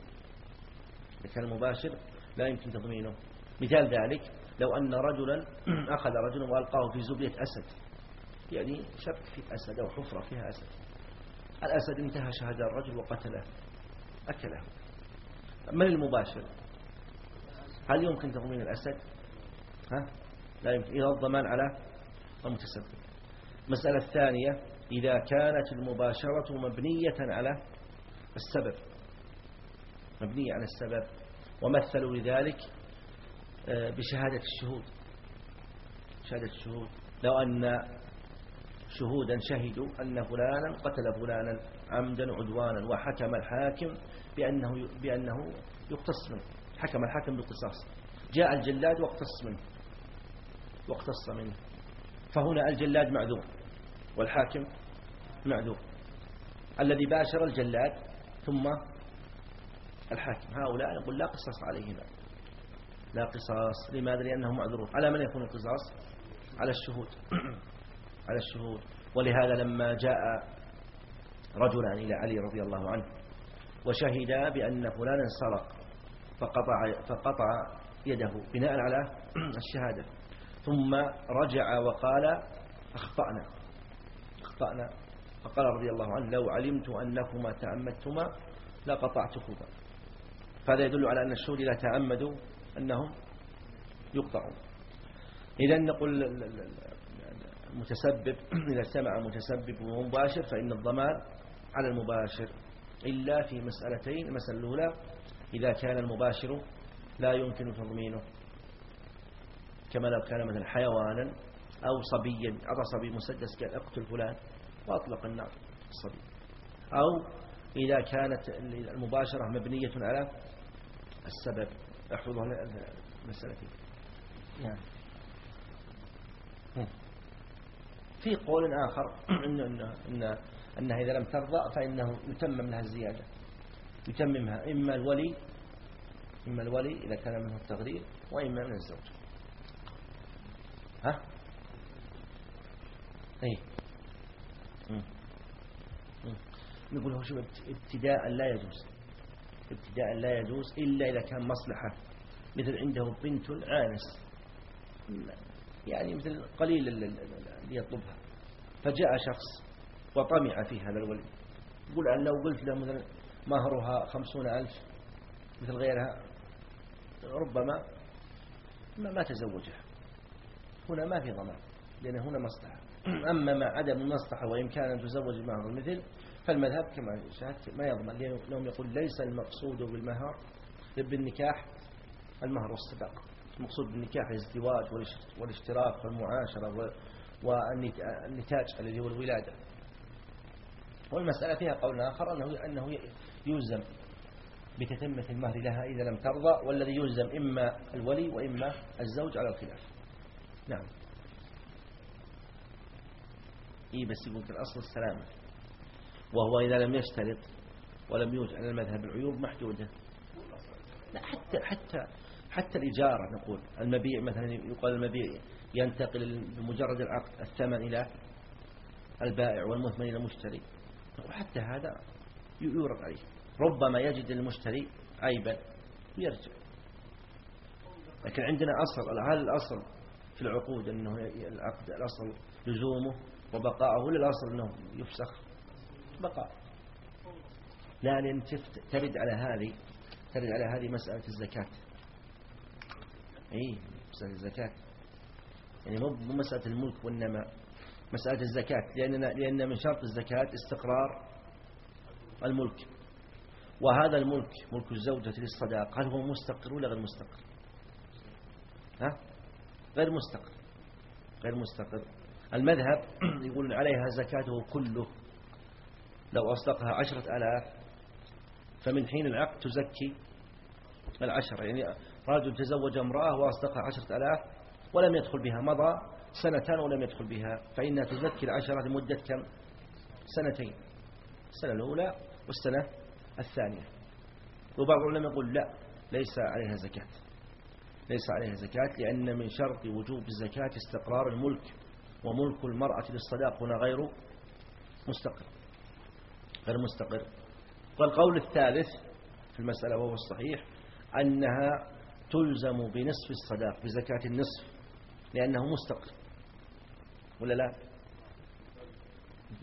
إذا كان المباشر لا يمكن تضمينه. مثال ذلك لو أن رجلا *clears throat* أخذ رجلا وألقاه في زبية أسد. يعني شك في أسد أو حفرة فيها أسد. الأسد انتهش هذا الرجل وقتله. أكله. من المباشر؟ هل يمكن تضمين الأسد؟ ها؟ لا يمكن. إذا الضمان على المتسبب المسألة الثانية إذا كانت المباشرة مبنية على السبب. مبنية على السبب. ومثلوا لذلك آه، بشهادة الشهود. شهادة الشهود. لو أن شهودا شهدوا أن فلانا قتل فلانا عمدا عدوانا وحكم الحاكم بأنه, بأنه يقتص منه. حكم الحاكم بالقصاص. جاء الجلاد واقتص منه. واقتص منه. فهنا الجلاد معذور والحاكم معذور الذي باشر الجلاد ثم الحاكم. هؤلاء يقول لا قصاص عليهما. لا قصاص. لماذا؟ لأنهم معذورون. على من يكون القصاص؟ على الشهود. *clears throat* على الشهود. ولهذا لما جاء رجلان إلى علي رضي الله عنه وشهدا بأن فلانا سرق فقطع, فقطع يده بناء على *clears throat* الشهادة. ثم رجع وقال أخطأنا أخطأنا. فقال رضي الله عنه لو علمت أنكما تعمدتما لقطعتكما فهذا يدل على أن الشهود إذا تعمدوا أنهم يقطعون. إذا نقول المتسبب *clears throat* إذا سمع متسبب ومباشر فإن الضمان على المباشر. إلا في مسألتين المسألة الأولى إذا كان المباشر لا يمكن تضمينه. كما لو كان مثلا حيوانا أو صبيا. أعطى صبي مسدس قال أقتل فلان وأطلق النار الصبي. أو إذا كانت المباشرة مبنية على السبب. احفظها المسألتين نعم. في قول آخر إن, إن, إن أنها إذا لم ترضى فإنه يتمم لها الزيادة. يتممها إما الولي إما الولي إذا كان منه التغرير وإما من الزوج. ها؟ أي نقول هو شو ابتداء لا يجوز. ابتداء لا يجوز إلا إذا كان مصلحة. مثل عنده بنت عانس يعني مثل قليل اللي يطلبها. فجاء شخص وطمع في هذا الولي يقول أن لو قلت له مثلا مهرها خمسون ألف مثل غيرها ربما ما, ما تزوجها. هنا ما في ضمان لأن هنا مصلحة. أما مع عدم المصلحة وإمكان أن تزوج معه المثل فالمذهب كما شاهدت ما يضمن لأنهم يقول ليس المقصود بالمهر بالنكاح المهر والصداق. المقصود بالنكاح الازدواج والاشتراك والمعاشرة والنتاج الذي هو الولادة. والمسألة فيها قول آخر أنه, أنه يلزم بتتمة المهر لها إذا لم ترضى والذي يلزم إما الولي وإما الزوج على الخلاف. نعم. إيه بس يقول الأصل السلامة. وهو إذا لم يشترط ولم يوجد على المذهب العيوب محدودة. لا حتى حتى حتى الإجارة نقول. المبيع مثلا يقال المبيع ينتقل بمجرد العقد الثمن إلى البائع والمثمن إلى المشتري. وحتى هذا يورد عليه. ربما يجد المشتري عيبا ويرجع. لكن عندنا أصل. هل الأصل في العقود أنه العقد الأصل لزومه وبقاءه ولا الأصل أنه يفسخ؟ بقاء. لا لأن ترد على هذه ترد على هذه مسألة الزكاة. أي مسألة الزكاة. يعني مو مسألة الملك والنماء مسألة الزكاة. لأن, لأن من شرط الزكاة استقرار الملك. وهذا الملك ملك الزوجة للصداق هل هو مستقر ولا غير مستقر؟ ها؟ غير مستقر غير مستقر. المذهب *clears throat* يقول عليها زكاته كله. لو أصدقها عشرة ألاف فمن حين العقد تزكي العشرة. يعني رجل تزوج امرأة وأصدقها عشرة ألاف ولم يدخل بها مضى سنتان ولم يدخل بها فإنها تزكي العشرة لمدة كم؟ سنتين. السنة الأولى والسنة الثانية. وبعض العلماء يقول لا ليس عليها زكاة. ليس عليها زكاة لأن من شرط وجوب الزكاة استقرار الملك وملك المرأة للصداق هنا غير مستقر غير مستقر. والقول الثالث في المسألة وهو الصحيح أنها تلزم بنصف الصداق بزكاة النصف لأنه مستقر. ولا لا؟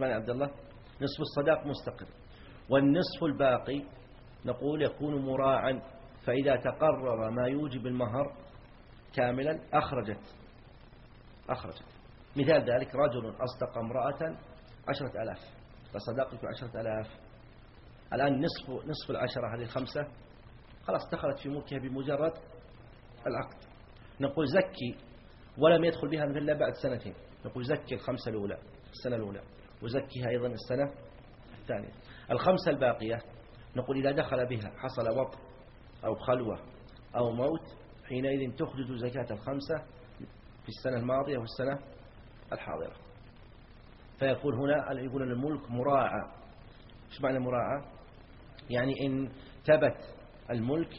عبد الله نصف الصداق مستقر. والنصف الباقي نقول يكون مراعا فإذا تقرر ما يوجب المهر كاملا أخرجت. أخرجت. مثال ذلك رجل أصدق امرأة عشرة ألاف. فصداقك عشرة ألاف. الآن نصف, نصف العشرة هذه الخمسة. خلاص دخلت في ملكها بمجرد العقد. نقول زكي ولم يدخل بها إلا بعد سنتين. نقول زكي الخمسة الأولى السنة الأولى. وزكيها أيضا السنة الثانية. الخمسة الباقية نقول إذا دخل بها حصل وطء أو خلوة أو موت حينئذ تخرج زكاة الخمسة في السنة الماضية والسنة الحاضرة. فيقول هنا يقول الملك مراعى. إيش معنى مراعى؟ يعني إن ثبت الملك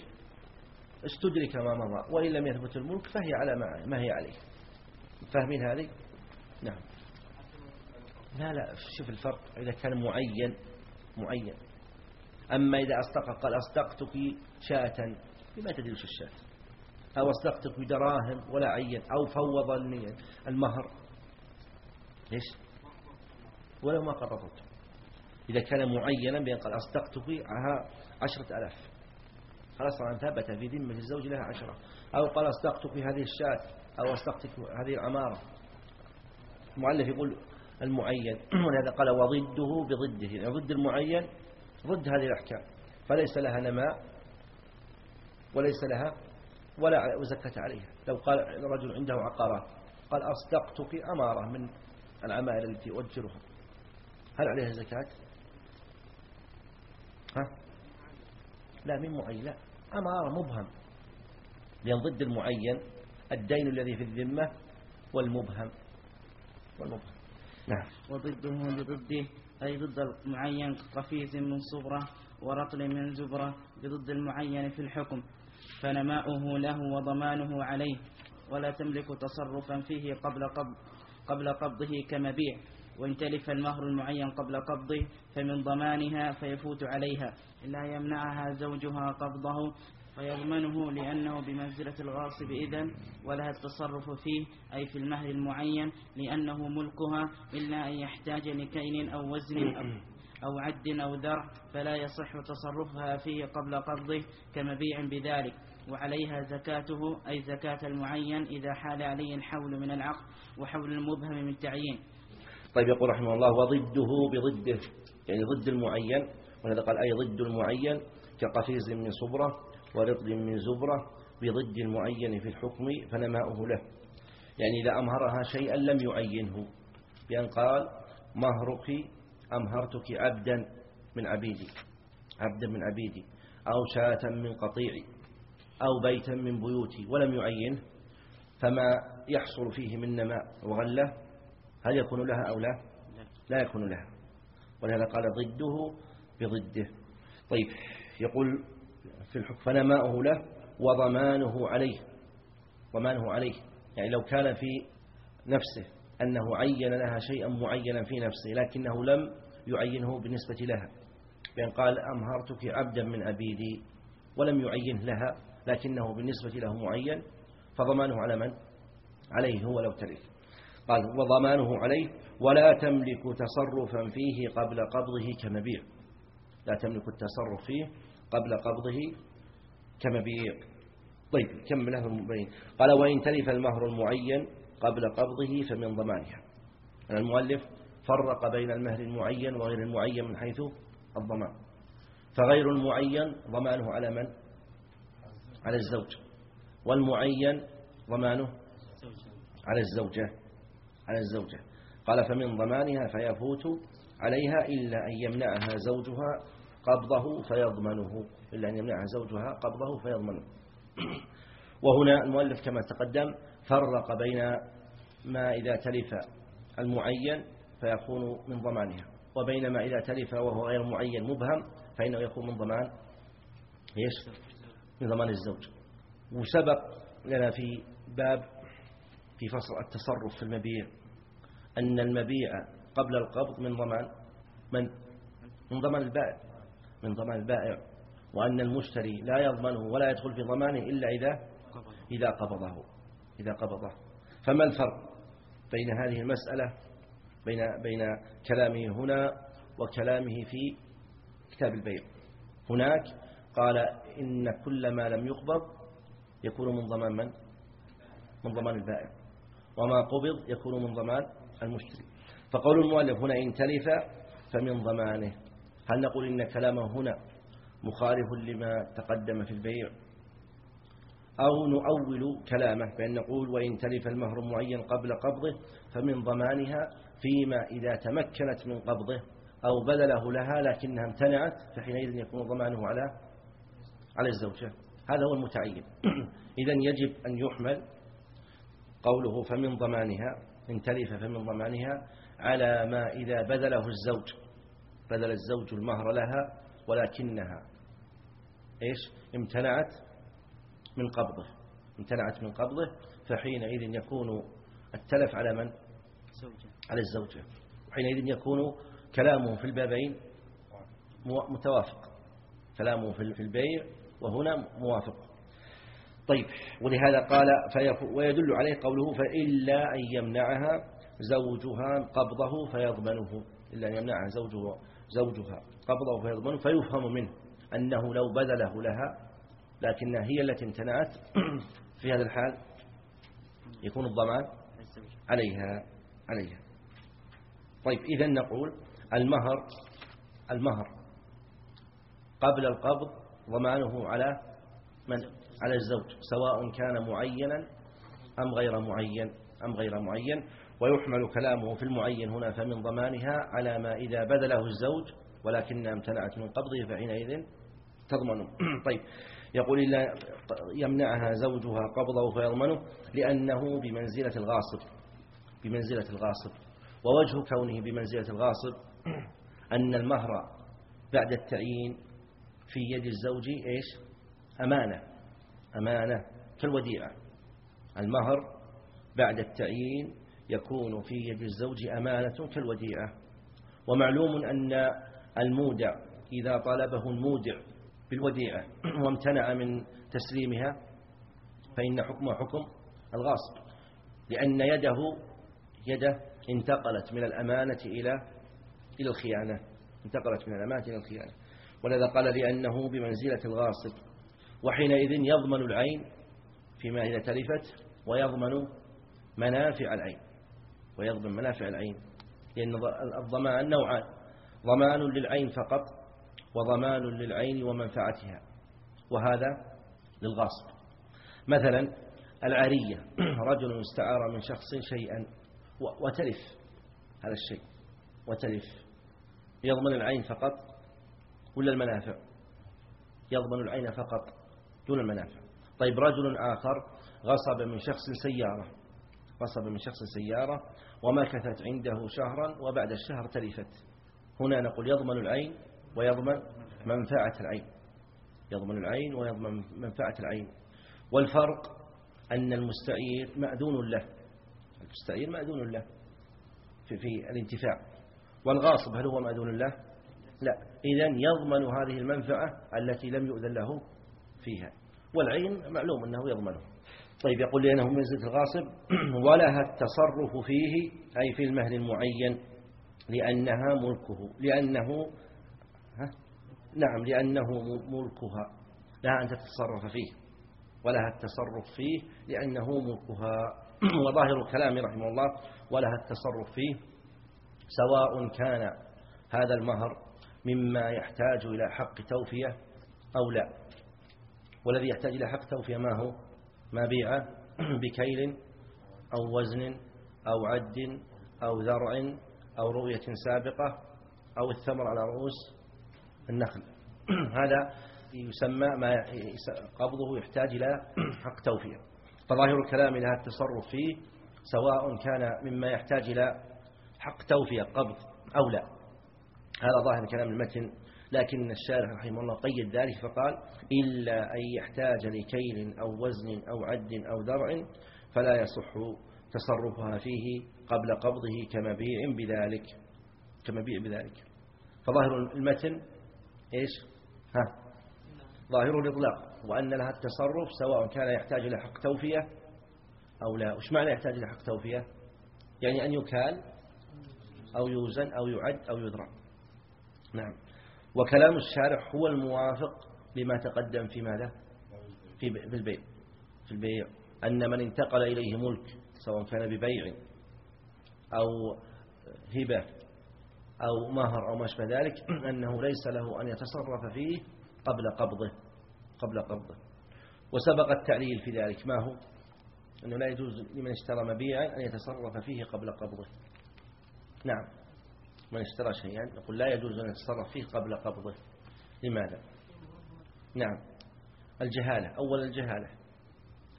استدرك ما مضى وإن لم يثبت الملك فهي على ما هي عليه. فاهمين هذه؟ نعم. لا لا شوف الفرق. إذا كان معين معين. أما إذا أصدق قال أصدقتك شاة بما تدري وش الشاة؟ أو أصدقتك بدراهم ولا عين أو فوض المهر. ليش ولو ما قرضت إذا كان معينا بأن قال أصدقتك عشرة ألاف. خلاص طبعا ثبت في ذمة الزوج لها عشرة. أو قال أصدقتك هذه الشاة أو أصدقتك هذه العمارة. المؤلف يقول المعين. *clears throat* ولهذا قال وضده بضده. يعني ضد المعين ضد هذه الأحكام. فليس لها نماء وليس لها ولا زكاة عليها. لو قال رجل عنده عقارات قال أصدقتك عمارة من العمائر التي أجرها هل عليها زكاة؟ ها؟ لا من معين لا. عمارة مبهم. لأن ضد المعين الدين الذي في الذمة والمبهم. والمبهم. نعم. وضده بضده أي ضد المعين كقفيز من صبرة ورطل من زبرة بضد المعين في الحكم فنماؤه له وضمانه عليه ولا تملك تصرفا فيه قبل قبض قبل قبضه كمبيع وإن تلف المهر المعين قبل قبضه فمن ضمانها فيفوت عليها. لا يمنعها زوجها قبضه فيضمنه لأنه بمنزلة الغاصب إذن ولها التصرف فيه أي في المهر المعين لأنه ملكها إلا أن يحتاج لكين أو وزن أو عد أو ذر فلا يصح تصرفها فيه قبل قبضه كمبيع بذلك. وعليها زكاته أي زكاة المعين إذا حال عليه الحول من العقد وحول المبهم من تعيين طيب يقول رحمه الله وضده بضده يعني ضد المعين وهذا قال أي ضد المعين كقفيز من صبرة ورطل من زبرة بضد المعين في الحكم فنماؤه له. يعني إذا أمهرها شيئا لم يعينه. بأن قال مهرك أمهرتك عبدا من عبيدي. عبدا من عبيدي. أو شاة من قطيعي. أو بيتا من بيوتي. ولم يعينه. فما يحصل فيه من نماء وغلة هل يكون لها أو لا؟ لا يكون لها. ولهذا قال ضده بضده. طيب يقول في الحكم. فنماؤه له وضمانه عليه. ضمانه عليه. يعني لو كان في نفسه أنه عين لها شيئا معينا في نفسه لكنه لم يعينه بالنسبة لها. بأن قال أمهرتك عبدا من أبيدي ولم يعين لها لكنه بالنسبة له معين. فضمانه على من؟ عليه هو لو ترك. قال وضمانه عليه ولا تملك تصرفا فيه قبل قبضه كمبيع لا تملك التصرف فيه قبل قبضه كمبيع طيب كم له المبين قال وإن تلف المهر المعين قبل قبضه فمن ضمانها. المؤلف فرق بين المهر المعين وغير المعين من حيث الضمان. فغير المعين ضمانه على من؟ على الزوج. والمعين ضمانه على الزوجة. على الزوجة. قال فمن ضمانها فيفوت عليها إلا أن يمنعها زوجها قبضه فيضمنه. إلا أن يمنعها زوجها قبضه فيضمنه. *clears throat* وهنا المؤلف كما تقدم فرق بين ما إذا تلف المعين فيكون من ضمانها وبين ما إذا تلف وهو غير معين مبهم فإنه يكون من ضمان إيش؟ من ضمان الزوج. وسبق لنا في باب في فصل التصرف في المبيع أن المبيع قبل القبض من ضمان من؟ من ضمان البائع. من ضمان البائع وأن المشتري لا يضمنه ولا يدخل في ضمانه إلا إذا إذا قبضه إذا قبضه. فما الفرق بين هذه المسألة بين بين كلامه هنا وكلامه في كتاب البيع؟ هناك قال إن كل ما لم يقبض يكون من ضمان من؟ من ضمان البائع. وما قبض يكون من ضمان المشتري. فقول المؤلف هنا إن تلف فمن ضمانه. هل نقول إن كلامه هنا مخالف لما تقدم في البيع؟ أو نؤول كلامه بأن نقول وإن تلف المهر معين قبل قبضه فمن ضمانها فيما إذا تمكنت من قبضه أو بذله لها لكنها امتنعت فحينئذ يكون ضمانه على على الزوجة. هذا هو المتعين. *clears throat* إذا يجب أن يحمل قوله فمن ضمانها إن تلف فمن ضمانها على ما إذا بذله الزوج. بذل الزوج المهر لها ولكنها إيش؟ امتنعت من قبضه. امتنعت من قبضه فحينئذ يكون التلف على من؟ زوجة. على الزوجة. وحينئذ يكون كلامه في البابين متوافق. كلامه في البيع وهنا موافق. طيب ولهذا قال ويدل عليه قوله فإلا أن يمنعها زوجها قبضه فيضمنه. إلا أن يمنعها زوجها زوجها قبضه فيضمنه فيفهم منه أنه لو بذله لها لكنها هي التي امتنعت *clears throat* في هذا الحال يكون الضمان عليها عليها. طيب إذا نقول المهر المهر قبل القبض ضمانه على من؟ على الزوج سواء كان معينا أم غير معين أم غير معين. ويحمل كلامه في المعين هنا فمن ضمانها على ما إذا بذله الزوج ولكنها امتنعت من قبضه فحينئذ تضمن. *clears throat* طيب. يقول إلا يمنعها زوجها قبضه فيضمنه لأنه بمنزلة الغاصب بمنزلة الغاصب. ووجه كونه بمنزلة الغاصب *clears throat* أن المهر بعد التعيين في يد الزوج إيش؟ أمانة. أمانة كالوديعة. المهر بعد التعيين يكون في يد الزوج أمانة كالوديعة. ومعلوم أن المودع إذا طلبه المودع بالوديعة *clears throat* وامتنع من تسليمها فإن حكمه حكم الغاصب. لأن يده يده انتقلت من الأمانة إلى إلى الخيانة. انتقلت من الأمانة إلى الخيانة. ولذا قال لأنه بمنزلة الغاصب. وحينئذ يضمن العين فيما إذا تلفت ويضمن منافع العين. ويضمن منافع العين. لأن الضمان نوعان ضمان للعين فقط وضمان للعين ومنفعتها وهذا للغاصب. مثلا العارية. *clears throat* رجل استعار من شخص شيئا وتلف. هذا الشيء وتلف. يضمن العين فقط ولا المنافع؟ يضمن العين فقط دون المنافع. طيب رجل آخر غصب من شخص سيارة. غصب من شخص سيارة ومكثت عنده شهرا وبعد الشهر تلفت. هنا نقول يضمن العين ويضمن منفعة العين. يضمن العين ويضمن منفعة العين. والفرق أن المستعير مأذون له. المستعير مأذون له في, في الانتفاع. والغاصب هل هو مأذون له؟ لا. إذا يضمن هذه المنفعة التي لم يؤذن له فيها. والعين معلوم أنه يضمنه. طيب يقول لأنه منزلة الغاصب. *clears throat* ولها التصرف فيه أي في المهل المعين لأنها ملكه لأنه ها؟ نعم لأنه ملكها. لها أن تتصرف فيه. ولها التصرف فيه لأنه ملكها. *clears throat* وظاهر الكلام رحمه الله ولها التصرف فيه سواء كان هذا المهر مما يحتاج إلى حق توفية أو لا. والذي يحتاج إلى حق توفية ما هو؟ ما بيع *clears throat* بكيل أو وزن أو عد أو ذرع أو رؤية سابقة أو الثمر على رؤوس النخل. *clears throat* هذا يسمى ما قبضه يحتاج إلى *clears throat* حق توفية فظاهر الكلام لها التصرف فيه سواء كان مما يحتاج إلى حق توفية قبض أو لا. هذا ظاهر كلام المتن لكن الشارح رحمه الله قيد ذلك فقال إلا أن يحتاج لكيل أو وزن أو عد أو درع فلا يصح تصرفها فيه قبل قبضه كمبيع بذلك كمبيع بذلك. فظاهر المتن إيش؟ ها؟ ظاهر الإطلاق وأن لها التصرف سواء كان يحتاج إلى حق توفية أو لا. وش معنى يحتاج إلى حق توفية؟ يعني أن يكال أو يوزن أو يعد أو يدرى نعم. وكلام الشارع هو الموافق لما تقدم في ماذا؟ في البيع. في البيع. أن من انتقل إليه ملك سواء كان ببيع أو هبة أو مهر أو ما أشبه ذلك *clears throat* أنه ليس له أن يتصرف فيه قبل قبضه قبل قبضه. وسبق التعليل في ذلك. ما هو؟ أنه لا يجوز لمن اشترى مبيعا أن يتصرف فيه قبل قبضه. نعم. من اشترى شيئا نقول لا يجوز أن يتصرف فيه قبل قبضه. لماذا؟ نعم. الجهالة أول الجهالة.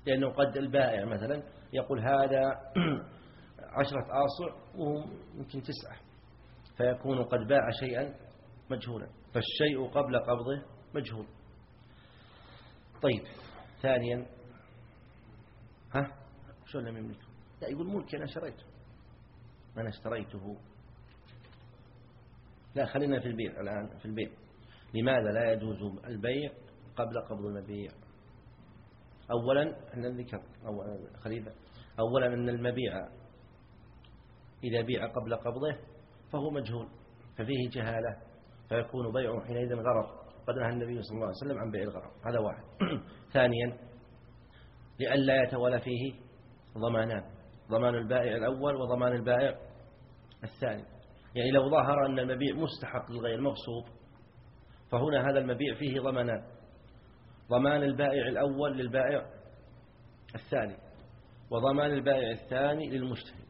لأنه قد البائع مثلا يقول هذا *clears throat* عشرة آصع وهم يمكن تسعة. فيكون قد باع شيئا مجهولا. فالشيء قبل قبضه مجهول. طيب ثانيا. ها؟ شو لم يملكه؟ لا يقول ملك أنا شريته أنا اشتريته. لا خلينا في البيع الآن في البيع. لماذا لا يجوز البيع قبل قبض المبيع؟ أولا إحنا ذكر خليفة. أولا أن المبيع إذا بيع قبل قبضه فهو مجهول ففيه جهالة فيكون بيعه حينئذ غرر قد نهى النبي صلى الله عليه وسلم عن بيع الغرر هذا واحد. *clears throat* ثانيا لئلا يتولى فيه ضمانان ضمان البائع الأول وضمان البائع الثاني. يعني لو ظهر أن المبيع مستحق للغير مغصوب فهنا هذا المبيع فيه ضمانان. ضمان البائع الأول للبائع الثاني وضمان البائع الثاني للمشتري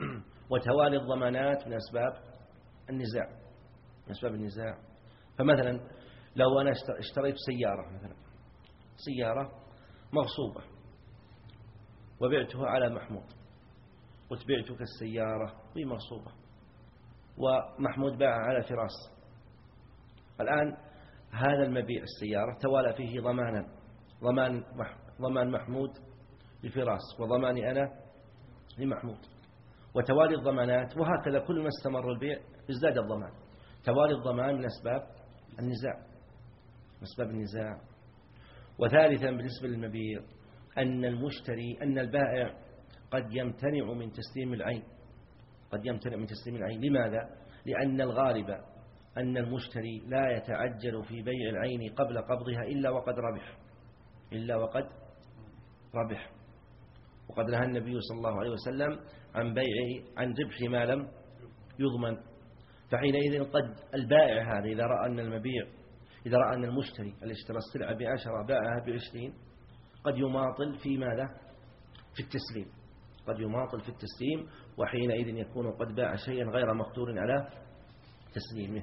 *clears throat* وتوالي الضمانات من أسباب النزاع من أسباب النزاع. فمثلا لو أنا اشتريت سيارة مثلا سيارة مغصوبة وبعتها على محمود قلت بعتك السيارة وهي مغصوبة. ومحمود باعها على فراس. الآن هذا المبيع السيارة توالى فيه ضمانا ضمان ضمان محمود لفراس وضماني أنا لمحمود. وتوالي الضمانات وهكذا كل ما استمر البيع ازداد الضمان. توالي الضمان من أسباب النزاع من أسباب النزاع. وثالثا بالنسبة للمبيع أن المشتري أن البائع قد يمتنع من تسليم العين. قد يمتنع من تسليم العين. لماذا؟ لأن الغالب أن المشتري لا يتعجل في بيع العين قبل قبضها إلا وقد ربح. إلا وقد ربح. وقد نهى النبي صلى الله عليه وسلم عن بيع عن ربح ما لم يضمن. فحينئذ قد البائع هذا إذا رأى أن المبيع إذا رأى أن المشتري اللي اشترى السلعة بعشرة باعها بعشرين قد يماطل في ماذا؟ في التسليم. قد يماطل في التسليم وحينئذ يكون قد باع شيئا غير مقدور على تسليمه.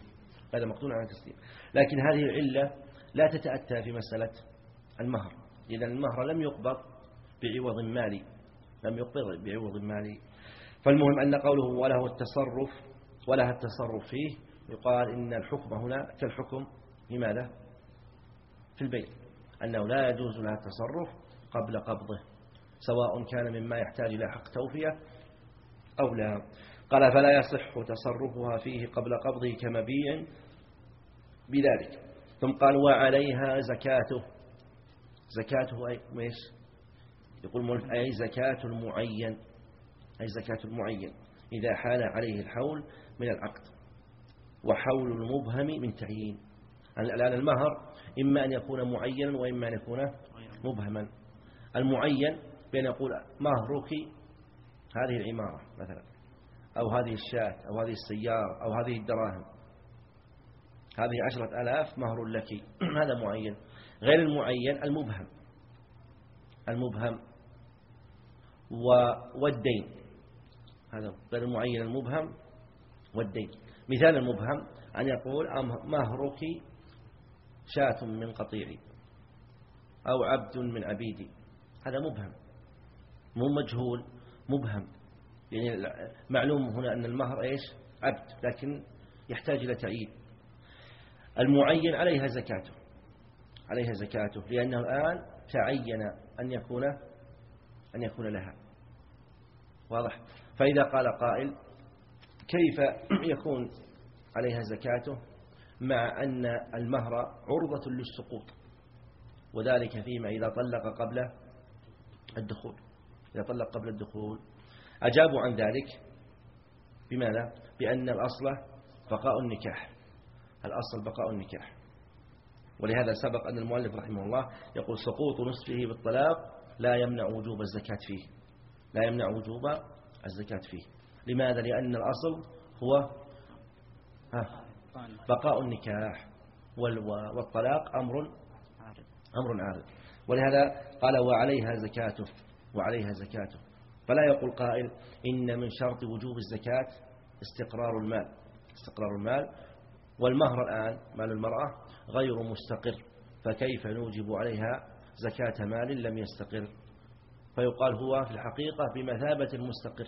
هذا مقدور على تسليم لكن هذه العلة لا تتأتى في مسألة المهر. إذا المهر لم يقبض بعوض مالي لم يقبض بعوض مالي فالمهم أن قوله وله التصرف ولها التصرف فيه يقال إن الحكم هنا كالحكم لماذا؟ في البيت أنه لا يجوز لها التصرف قبل قبضه سواء كان مما يحتاج إلى حق توفية أو لا قال فلا يصح تصرفها فيه قبل قبضه كمبيع بذلك. ثم قال وعليها زكاته. زكاته أي ميش يقول أي زكاة المعين أي زكاة المعين إذا حال عليه الحول من العقد. وحول المبهم من تعيين. الآن المهر إما أن يكون معينا وإما أن يكون مبهما. المعين بأن يقول مهرك هذه العمارة مثلا أو هذه الشاة أو هذه السيارة أو هذه الدراهم. هذه عشرة ألاف مهر لك. *clears throat* هذا معين. غير المعين المبهم. المبهم والدين. هذا غير المعين المبهم والدين. مثال المبهم أن يقول مهرك شاة من قطيعي أو عبد من عبيدي. هذا مبهم. مو مجهول. مبهم. يعني معلوم هنا أن المهر إيش؟ عبد لكن يحتاج إلى تعيين. المعين عليها زكاته عليها زكاته لأنه الآن تعين أن يكون أن يكون لها. واضح؟ فإذا قال قائل كيف *clears throat* يكون عليها زكاته؟ مع أن المهر عرضة للسقوط وذلك فيما إذا طلق قبل الدخول. إذا طلق قبل الدخول. أجابوا عن ذلك بماذا؟ بأن الأصل بقاء النكاح. الأصل بقاء النكاح. ولهذا سبق أن المؤلف رحمه الله يقول سقوط نصفه بالطلاق لا يمنع وجوب الزكاة فيه. لا يمنع وجوب الزكاة فيه. لماذا؟ لأن الأصل هو بقاء النكاح. والطلاق أمر أمر عارض. ولهذا قال وعليها زكاته. وعليها زكاته فلا يقول قائل إن من شرط وجوب الزكاة استقرار المال. استقرار المال. والمهر الآن مال المرأة غير مستقر. فكيف نوجب عليها زكاة مال لم يستقر؟ فيقال هو في الحقيقة بمثابة المستقر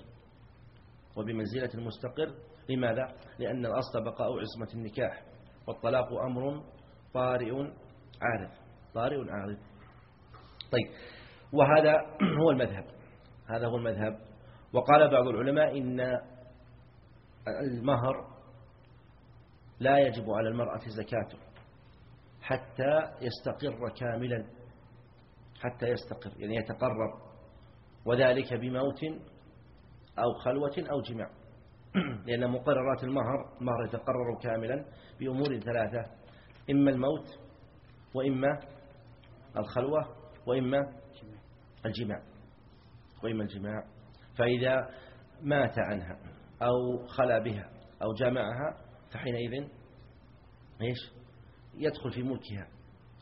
وبمنزلة المستقر لماذا؟ لأن الأصل بقاء عصمة النكاح. والطلاق أمر طارئ عارض طارئ عارض طيب. وهذا *clears throat* هو المذهب. هذا هو المذهب. وقال بعض العلماء إن المهر لا يجب على المرأة زكاته حتى يستقر كاملا حتى يستقر يعني يتقرر وذلك بموت أو خلوة أو جماع. *clears throat* لأن مقررات المهر المهر يتقرر كاملا بأمور ثلاثة إما الموت وإما الخلوة وإما الجماع. وإما الجماع. فإذا مات عنها أو خلا بها أو جامعها فحينئذ إيش؟ يدخل في ملكها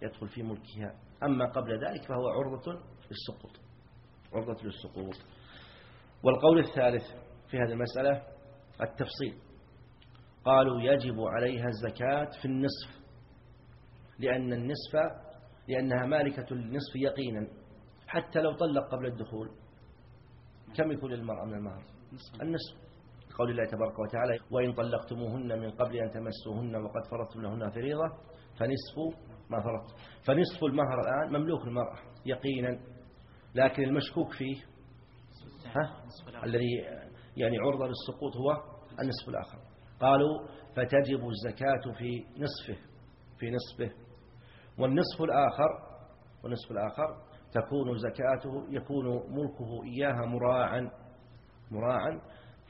يدخل في ملكها. أما قبل ذلك فهو عرضة للسقوط عرضة للسقوط. والقول الثالث في هذه المسألة التفصيل. قالوا يجب عليها الزكاة في النصف لأن النصف لأنها مالكة النصف يقينا. حتى لو طلق قبل الدخول. كم يكون للمرأة من المهر؟ النصف. قول الله تبارك وتعالى وإن طلقتموهن من قبل أن تمسوهن وقد فرضتم لهن فريضة فنصف ما فرضت فنصف المهر الآن مملوك المرأة يقينا. لكن المشكوك فيه ها؟ الذي يعني عرضة للسقوط هو النصف الآخر. قالوا فتجب الزكاة في نصفه في نصفه. والنصف الآخر والنصف الآخر تكون زكاته يكون ملكه إياها مراعا مراعا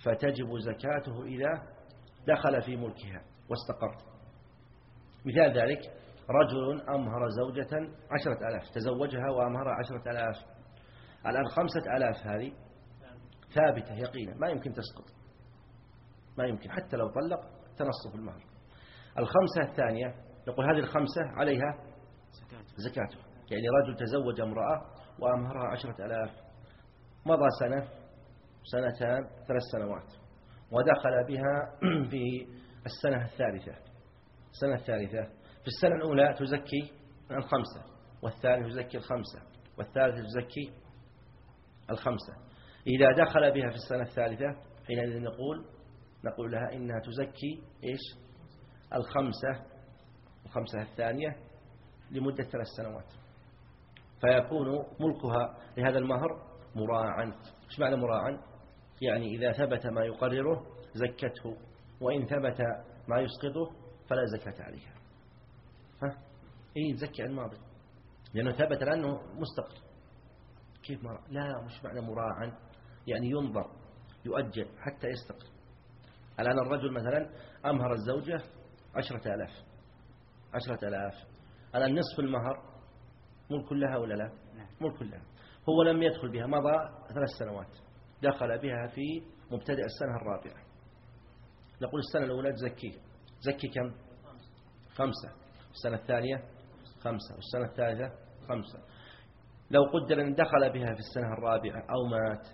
فتجب زكاته إذا دخل في ملكها واستقر. مثال ذلك رجل أمهر زوجة عشرة ألاف تزوجها وأمهر عشرة ألاف. الآن خمسة ألاف هذه ثابتة يقينا ما يمكن تسقط. ما يمكن حتى لو طلق تنصف المهر الخمسة الثانية نقول هذه الخمسة عليها زكاته. يعني رجل تزوج امرأة وأمهرها عشرة ألاف. مضى سنة سنتان ثلاث سنوات. ودخل بها *clears throat* في السنة الثالثة. السنة الثالثة. في السنة الأولى تزكي الخمسة والثانية تزكي الخمسة والثالثة تزكي الخمسة. إذا دخل بها في السنة الثالثة حينئذ نقول نقول لها إنها تزكي إيش؟ الخمسة الخمسة الثانية لمدة ثلاث سنوات. فيكون ملكها لهذا المهر مراعا إيش معنى مراعا يعني إذا ثبت ما يقرره زكته وإن ثبت ما يسقطه فلا زكاة عليها. ها؟ إيه تزكي عن الماضي. لأنه ثبت لأنه مستقر. كيف مراعا لا مش معنى مراعا يعني ينظر يؤجل حتى يستقر. الآن الرجل مثلا أمهر الزوجة عشرة آلاف. عشرة آلاف. الآن نصف المهر ملك لها ولا لا؟ نعم. ملك لها. هو لم يدخل بها مضى ثلاث سنوات. دخل بها في مبتدأ السنة الرابعة. نقول السنة الأولى تزكي. زكي كم؟ خمسة. السنة الثانية خمسة. والسنة الثالثة خمسة. لو قدر أن دخل بها في السنة الرابعة أو مات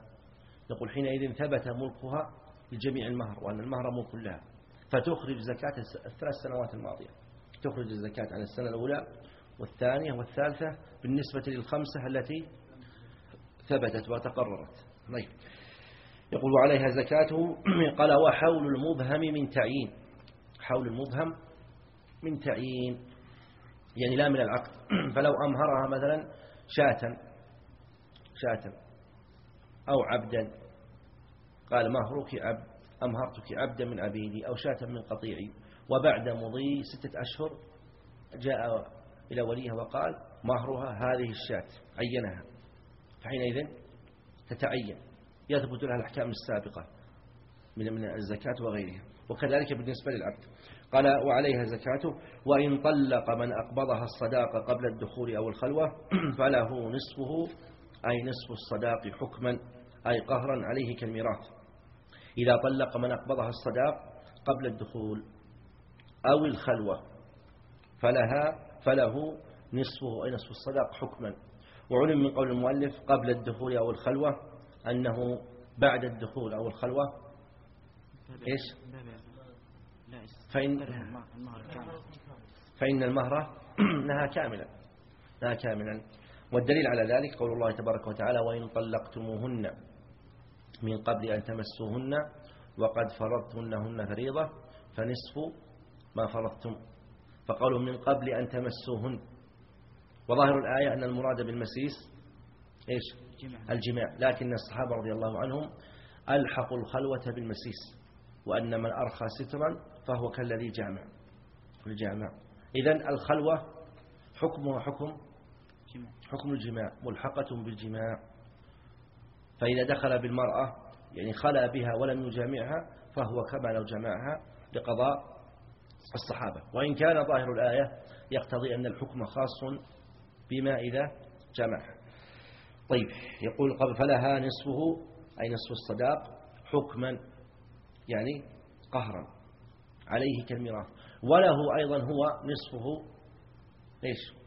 نقول حينئذ ثبت ملكها لجميع المهر وأن المهر ملك لها. فتخرج زكاة الثلاث سنوات الماضية. تخرج الزكاة عن السنة الأولى والثانية والثالثة بالنسبة للخمسة التي ثبتت وتقررت. طيب. يقول عليها زكاته قال وحول المبهم من تعيين. حول المبهم من تعيين. يعني لا من العقد. *clears throat* فلو أمهرها مثلا شاة. شاة. أو عبدا. قال مهرك عبد؟ أمهرتك عبدا من عبيدي أو شاة من قطيعي. وبعد مضي ستة أشهر جاء إلى وليها وقال مهرها هذه الشاة عينها. فحينئذ تتعين يثبت لها الأحكام السابقة من من الزكاة وغيرها. وكذلك بالنسبة للعبد قال وعليها زكاته وإن طلق من أقبضها الصداق قبل الدخول أو الخلوة *clears throat* فله نصفه أي نصف الصداق حكما أي قهرا عليه كالميراث. إذا طلق من أقبضها الصداق قبل الدخول أو الخلوة فلها فله نصفه أي نصف الصداق حكما. وعلم من قول المؤلف قبل الدخول أو الخلوة أنه بعد الدخول أو الخلوة. إيش؟ فإن, فإن المهر *clears throat* نهى كاملا. نهى كاملا. والدليل على ذلك قول الله تبارك وتعالى وإن طلقتموهن من قبل أن تمسوهن وقد فرضتم لهن فريضة فنصف ما فرضتم فقالوا من قبل أن تمسوهن. وظاهر الآية أن المراد بالمسيس إيش؟ الجماع لكن الصحابة رضي الله عنهم ألحقوا الخلوة بالمسيس وأن من أرخى سترا فهو كالذي جامع. الجامع. إذن الخلوة حكمها حكم حكم الجماع ملحقة بالجماع فإذا دخل بالمرأة يعني خلى بها ولم يجامعها فهو كما لو جمعها لقضاء الصحابة. وإن كان ظاهر الآية يقتضي أن الحكم خاص بما إذا جمع. طيب يقول قبل فلها نصفه أي نصف الصداق حكما يعني قهرا عليه كالميراث. وله أيضا هو نصفه إيش؟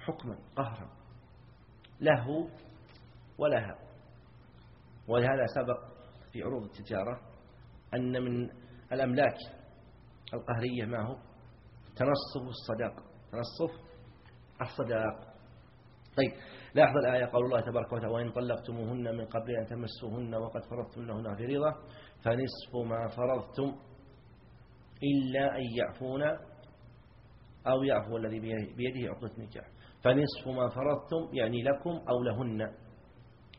حكما قهرا. له ولها. ولهذا سبق في عروض التجارة أن من الأملاك القهرية ما هو؟ تنصف الصداق. تنصف الصداق. طيب لاحظ الآية قول الله تبارك وتعالى وإن طلقتموهن من قبل أن تمسوهن وقد فرضتم لهن فريضة فنصف ما فرضتم إلا أن يعفون أو يعفو الذي بيده عقدة النكاح فنصف ما فرضتم يعني لكم أو لهن.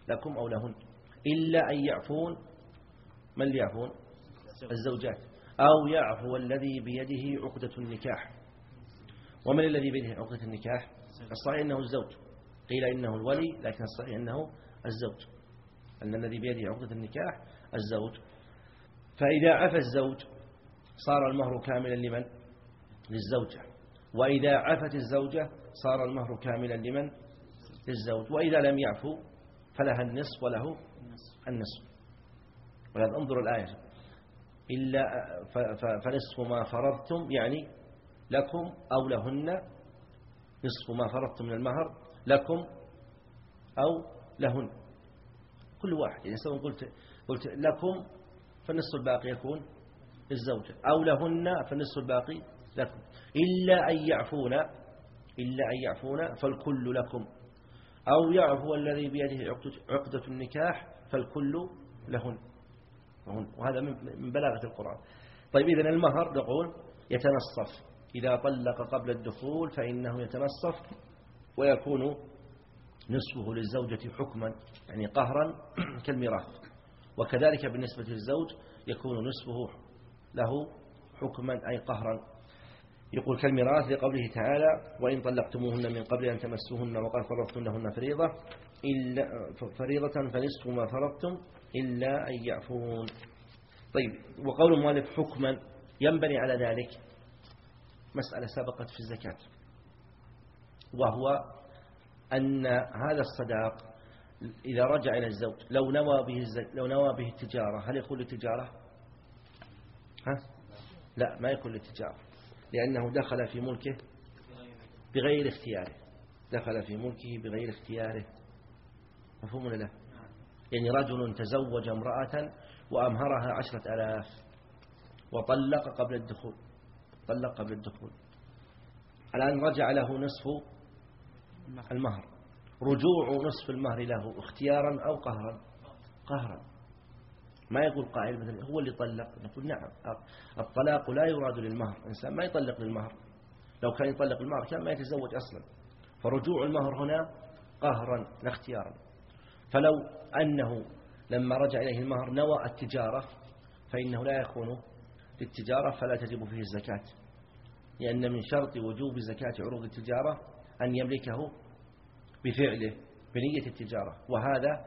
لكم أو لهن. إلا أن يعفون. من اللي يعفون؟ الزوجات. أو يعفو الذي بيده عقدة النكاح. ومن الذي بيده عقدة النكاح؟ الصحيح أنه الزوج. قيل إنه الولي لكن الصحيح أنه الزوج. أن الذي بيده عقدة النكاح الزوج. فإذا عفى الزوج صار المهر كاملا لمن؟ للزوجة. وإذا عفت الزوجة صار المهر كاملا لمن؟ للزوج. وإذا لم يعفو فلها النصف وله النصف. ولهذا انظر الآية. إلا فنصف ما فرضتم يعني لكم أو لهن نصف ما فرضتم من المهر لكم أو لهن. كل واحد يعني سواء قلت قلت لكم فالنصف الباقي يكون للزوجة أو لهن فالنصف الباقي لكم. إلا أن يعفون إلا أن يعفون فالكل لكم. أو يعفو الذي بيده عقدة النكاح فالكل لهن. وهذا من بلاغة القرآن. طيب إذن المهر نقول يتنصف. إذا طلق قبل الدخول فإنه يتنصف ويكون نصفه للزوجة حكما يعني قهرا *clears throat* كالميراث. وكذلك بالنسبة للزوج يكون نصفه له حكما أي قهرا. يقول كالميراث لقوله تعالى وإن طلقتموهن من قبل أن تمسوهن وقد فرضتم لهن فريضة إلا فريضة فنصف ما فرضتم إلا أن يعفون طيب وقول المؤلف حكما ينبني على ذلك مسألة سبقت في الزكاة وهو أن هذا الصداق إذا رجع إلى الزوج لو نوى به لو نوى به التجارة هل يكون للتجارة؟ ها؟ لا ما يكون للتجارة لأنه دخل في ملكه بغير اختياره دخل في ملكه بغير اختياره مفهوم لا يعني رجل تزوج امرأة وأمهرها عشرة ألاف وطلق قبل الدخول طلق قبل الدخول. الآن رجع له نصف المهر رجوع نصف المهر له اختيارا أو قهرا قهرا. ما يقول قائل مثلا هو اللي طلق نقول نعم الطلاق لا يراد للمهر الإنسان ما يطلق للمهر. لو كان يطلق المهر كان ما يتزوج أصلا. فرجوع المهر هنا قهرا لا اختيارا. فلو أنه لما رجع إليه المهر نوى التجارة فإنه لا يكون للتجارة فلا تجب فيه الزكاة. لأن من شرط وجوب زكاة عروض التجارة أن يملكه بفعله بنية التجارة. وهذا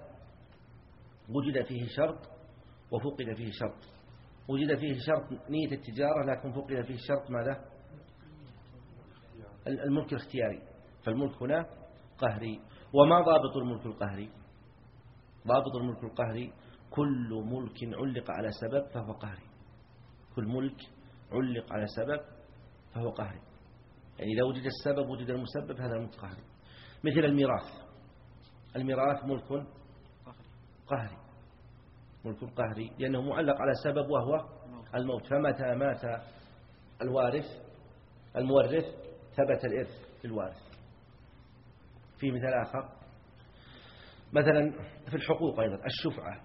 وجد فيه شرط وفقد فيه شرط. وجد فيه شرط نية التجارة لكن فقد فيه شرط ماذا؟ الملك الاختياري. فالملك هنا قهري. وما ضابط الملك القهري؟ ضابط الملك القهري كل ملك علق على سبب فهو قهري كل ملك علق على سبب فهو قهري يعني إذا وجد السبب وجد المسبب هذا الملك قهري مثل الميراث. الميراث ملك قهري ملك قهري لأنه معلق على سبب وهو الموت. فمتى مات الوارث المورث ثبت الإرث للوارث. في مثال آخر. مثلا في الحقوق أيضا الشفعة.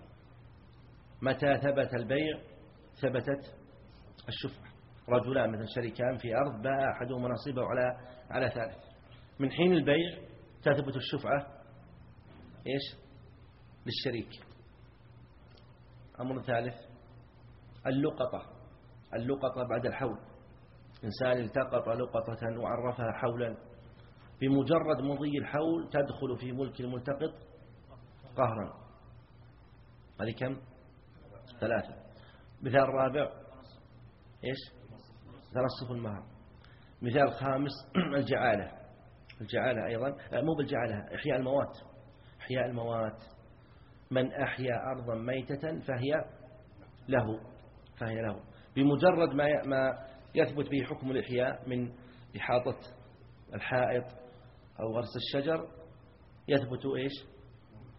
متى ثبت البيع؟ ثبتت الشفعة. رجلان مثلا شريكان في أرض باع أحدهما نصيبه على على ثالث. من حين البيع تثبت الشفعة إيش؟ للشريك. أمر ثالث اللقطة. اللقطة بعد الحول. إنسان التقط لقطة وعرفها حولا. بمجرد مضي الحول تدخل في ملك الملتقط قهرا. هذه كم؟ ثلاثة. مثال رابع. إيش؟ ترصف المهر. مثال خامس *clears throat* الجعالة. الجعالة أيضا. مو بالجعالة إحياء الموات. إحياء الموات. من أحيا أرضا ميتة فهي له. فهي له. بمجرد ما ما يثبت به حكم الإحياء من إحاطة الحائط أو غرس الشجر يثبت إيش؟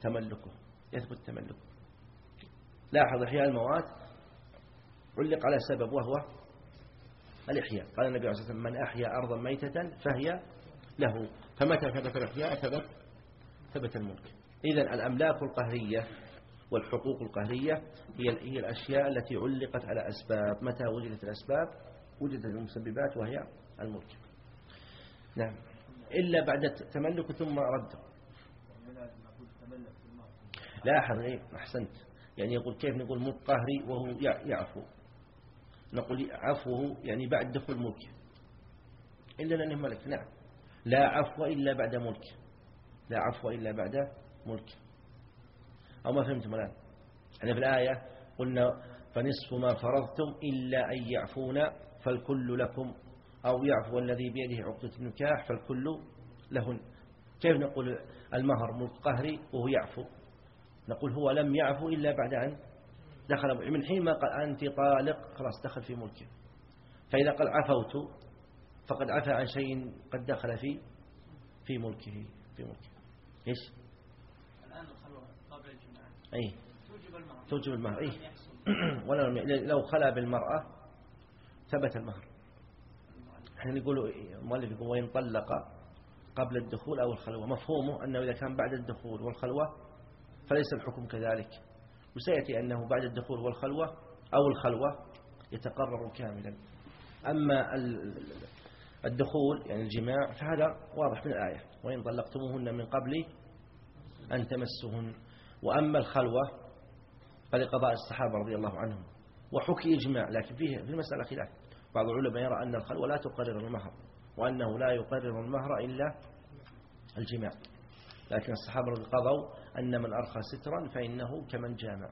تملكه يثبت تملكه. لاحظ إحياء الموات علق على سبب وهو الإحياء. قال النبي عليه الصلاة والسلام من أحيا أرضا ميتة فهي له. فمتى ثبت الإحياء؟ ثبت ثبت الملك. إذا الأملاك القهرية والحقوق القهرية هي هي الأشياء التي علقت على أسباب. متى وجدت الأسباب؟ وجدت المسببات وهي الملك. نعم. إلا بعد التملك ثم رد. لاحظ إيه أحسنت. يعني يقول كيف نقول ملك قهري وهو يعفو. نقول عفوه يعني بعد دخول ملك إلا لأنه ملك نعم. لا عفو إلا بعد ملك لا عفو إلا بعد ملك أو ما فهمتم الآن؟ إحنا في الآية قلنا فنصف ما فرضتم إلا أن يعفون فالكل لكم أو يعفو الذي بيده عقدة النكاح فالكل لهن. كيف نقول المهر ملك قهري وهو يعفو؟ نقول هو لم يعفو إلا بعد أن دخل من حين ما قال أنت طالق خلاص دخل في ملكه فإذا قال عفوت فقد عفى عن شيء قد دخل في في ملكه في ملكه. إيش؟ الآن الخلوة قبل الجماع أي. توجب المهر توجب المهر أي *clears throat* ولو لو خلا بالمرأة ثبت المهر. إحنا نقول المؤلف يقول وإن طلق قبل الدخول أو الخلوة. مفهومه أنه إذا كان بعد الدخول والخلوة فليس الحكم كذلك. وسيأتي أنه بعد الدخول والخلوة أو الخلوة يتقرر كاملا. أما الدخول يعني الجماع فهذا واضح من الآية. وإن طلقتموهن من قبل أن تمسهن وأما الخلوة فلقضاء الصحابة رضي الله عنهم. وحكي إجماع. لكن فيه في المسألة خلاف. بعض العلماء يرى أن الخلوة لا تقرر المهر. وأنه لا يقرر المهر إلا الجماع. لكن الصحابة قضوا أن من أرخى سترا فإنه كمن جامع.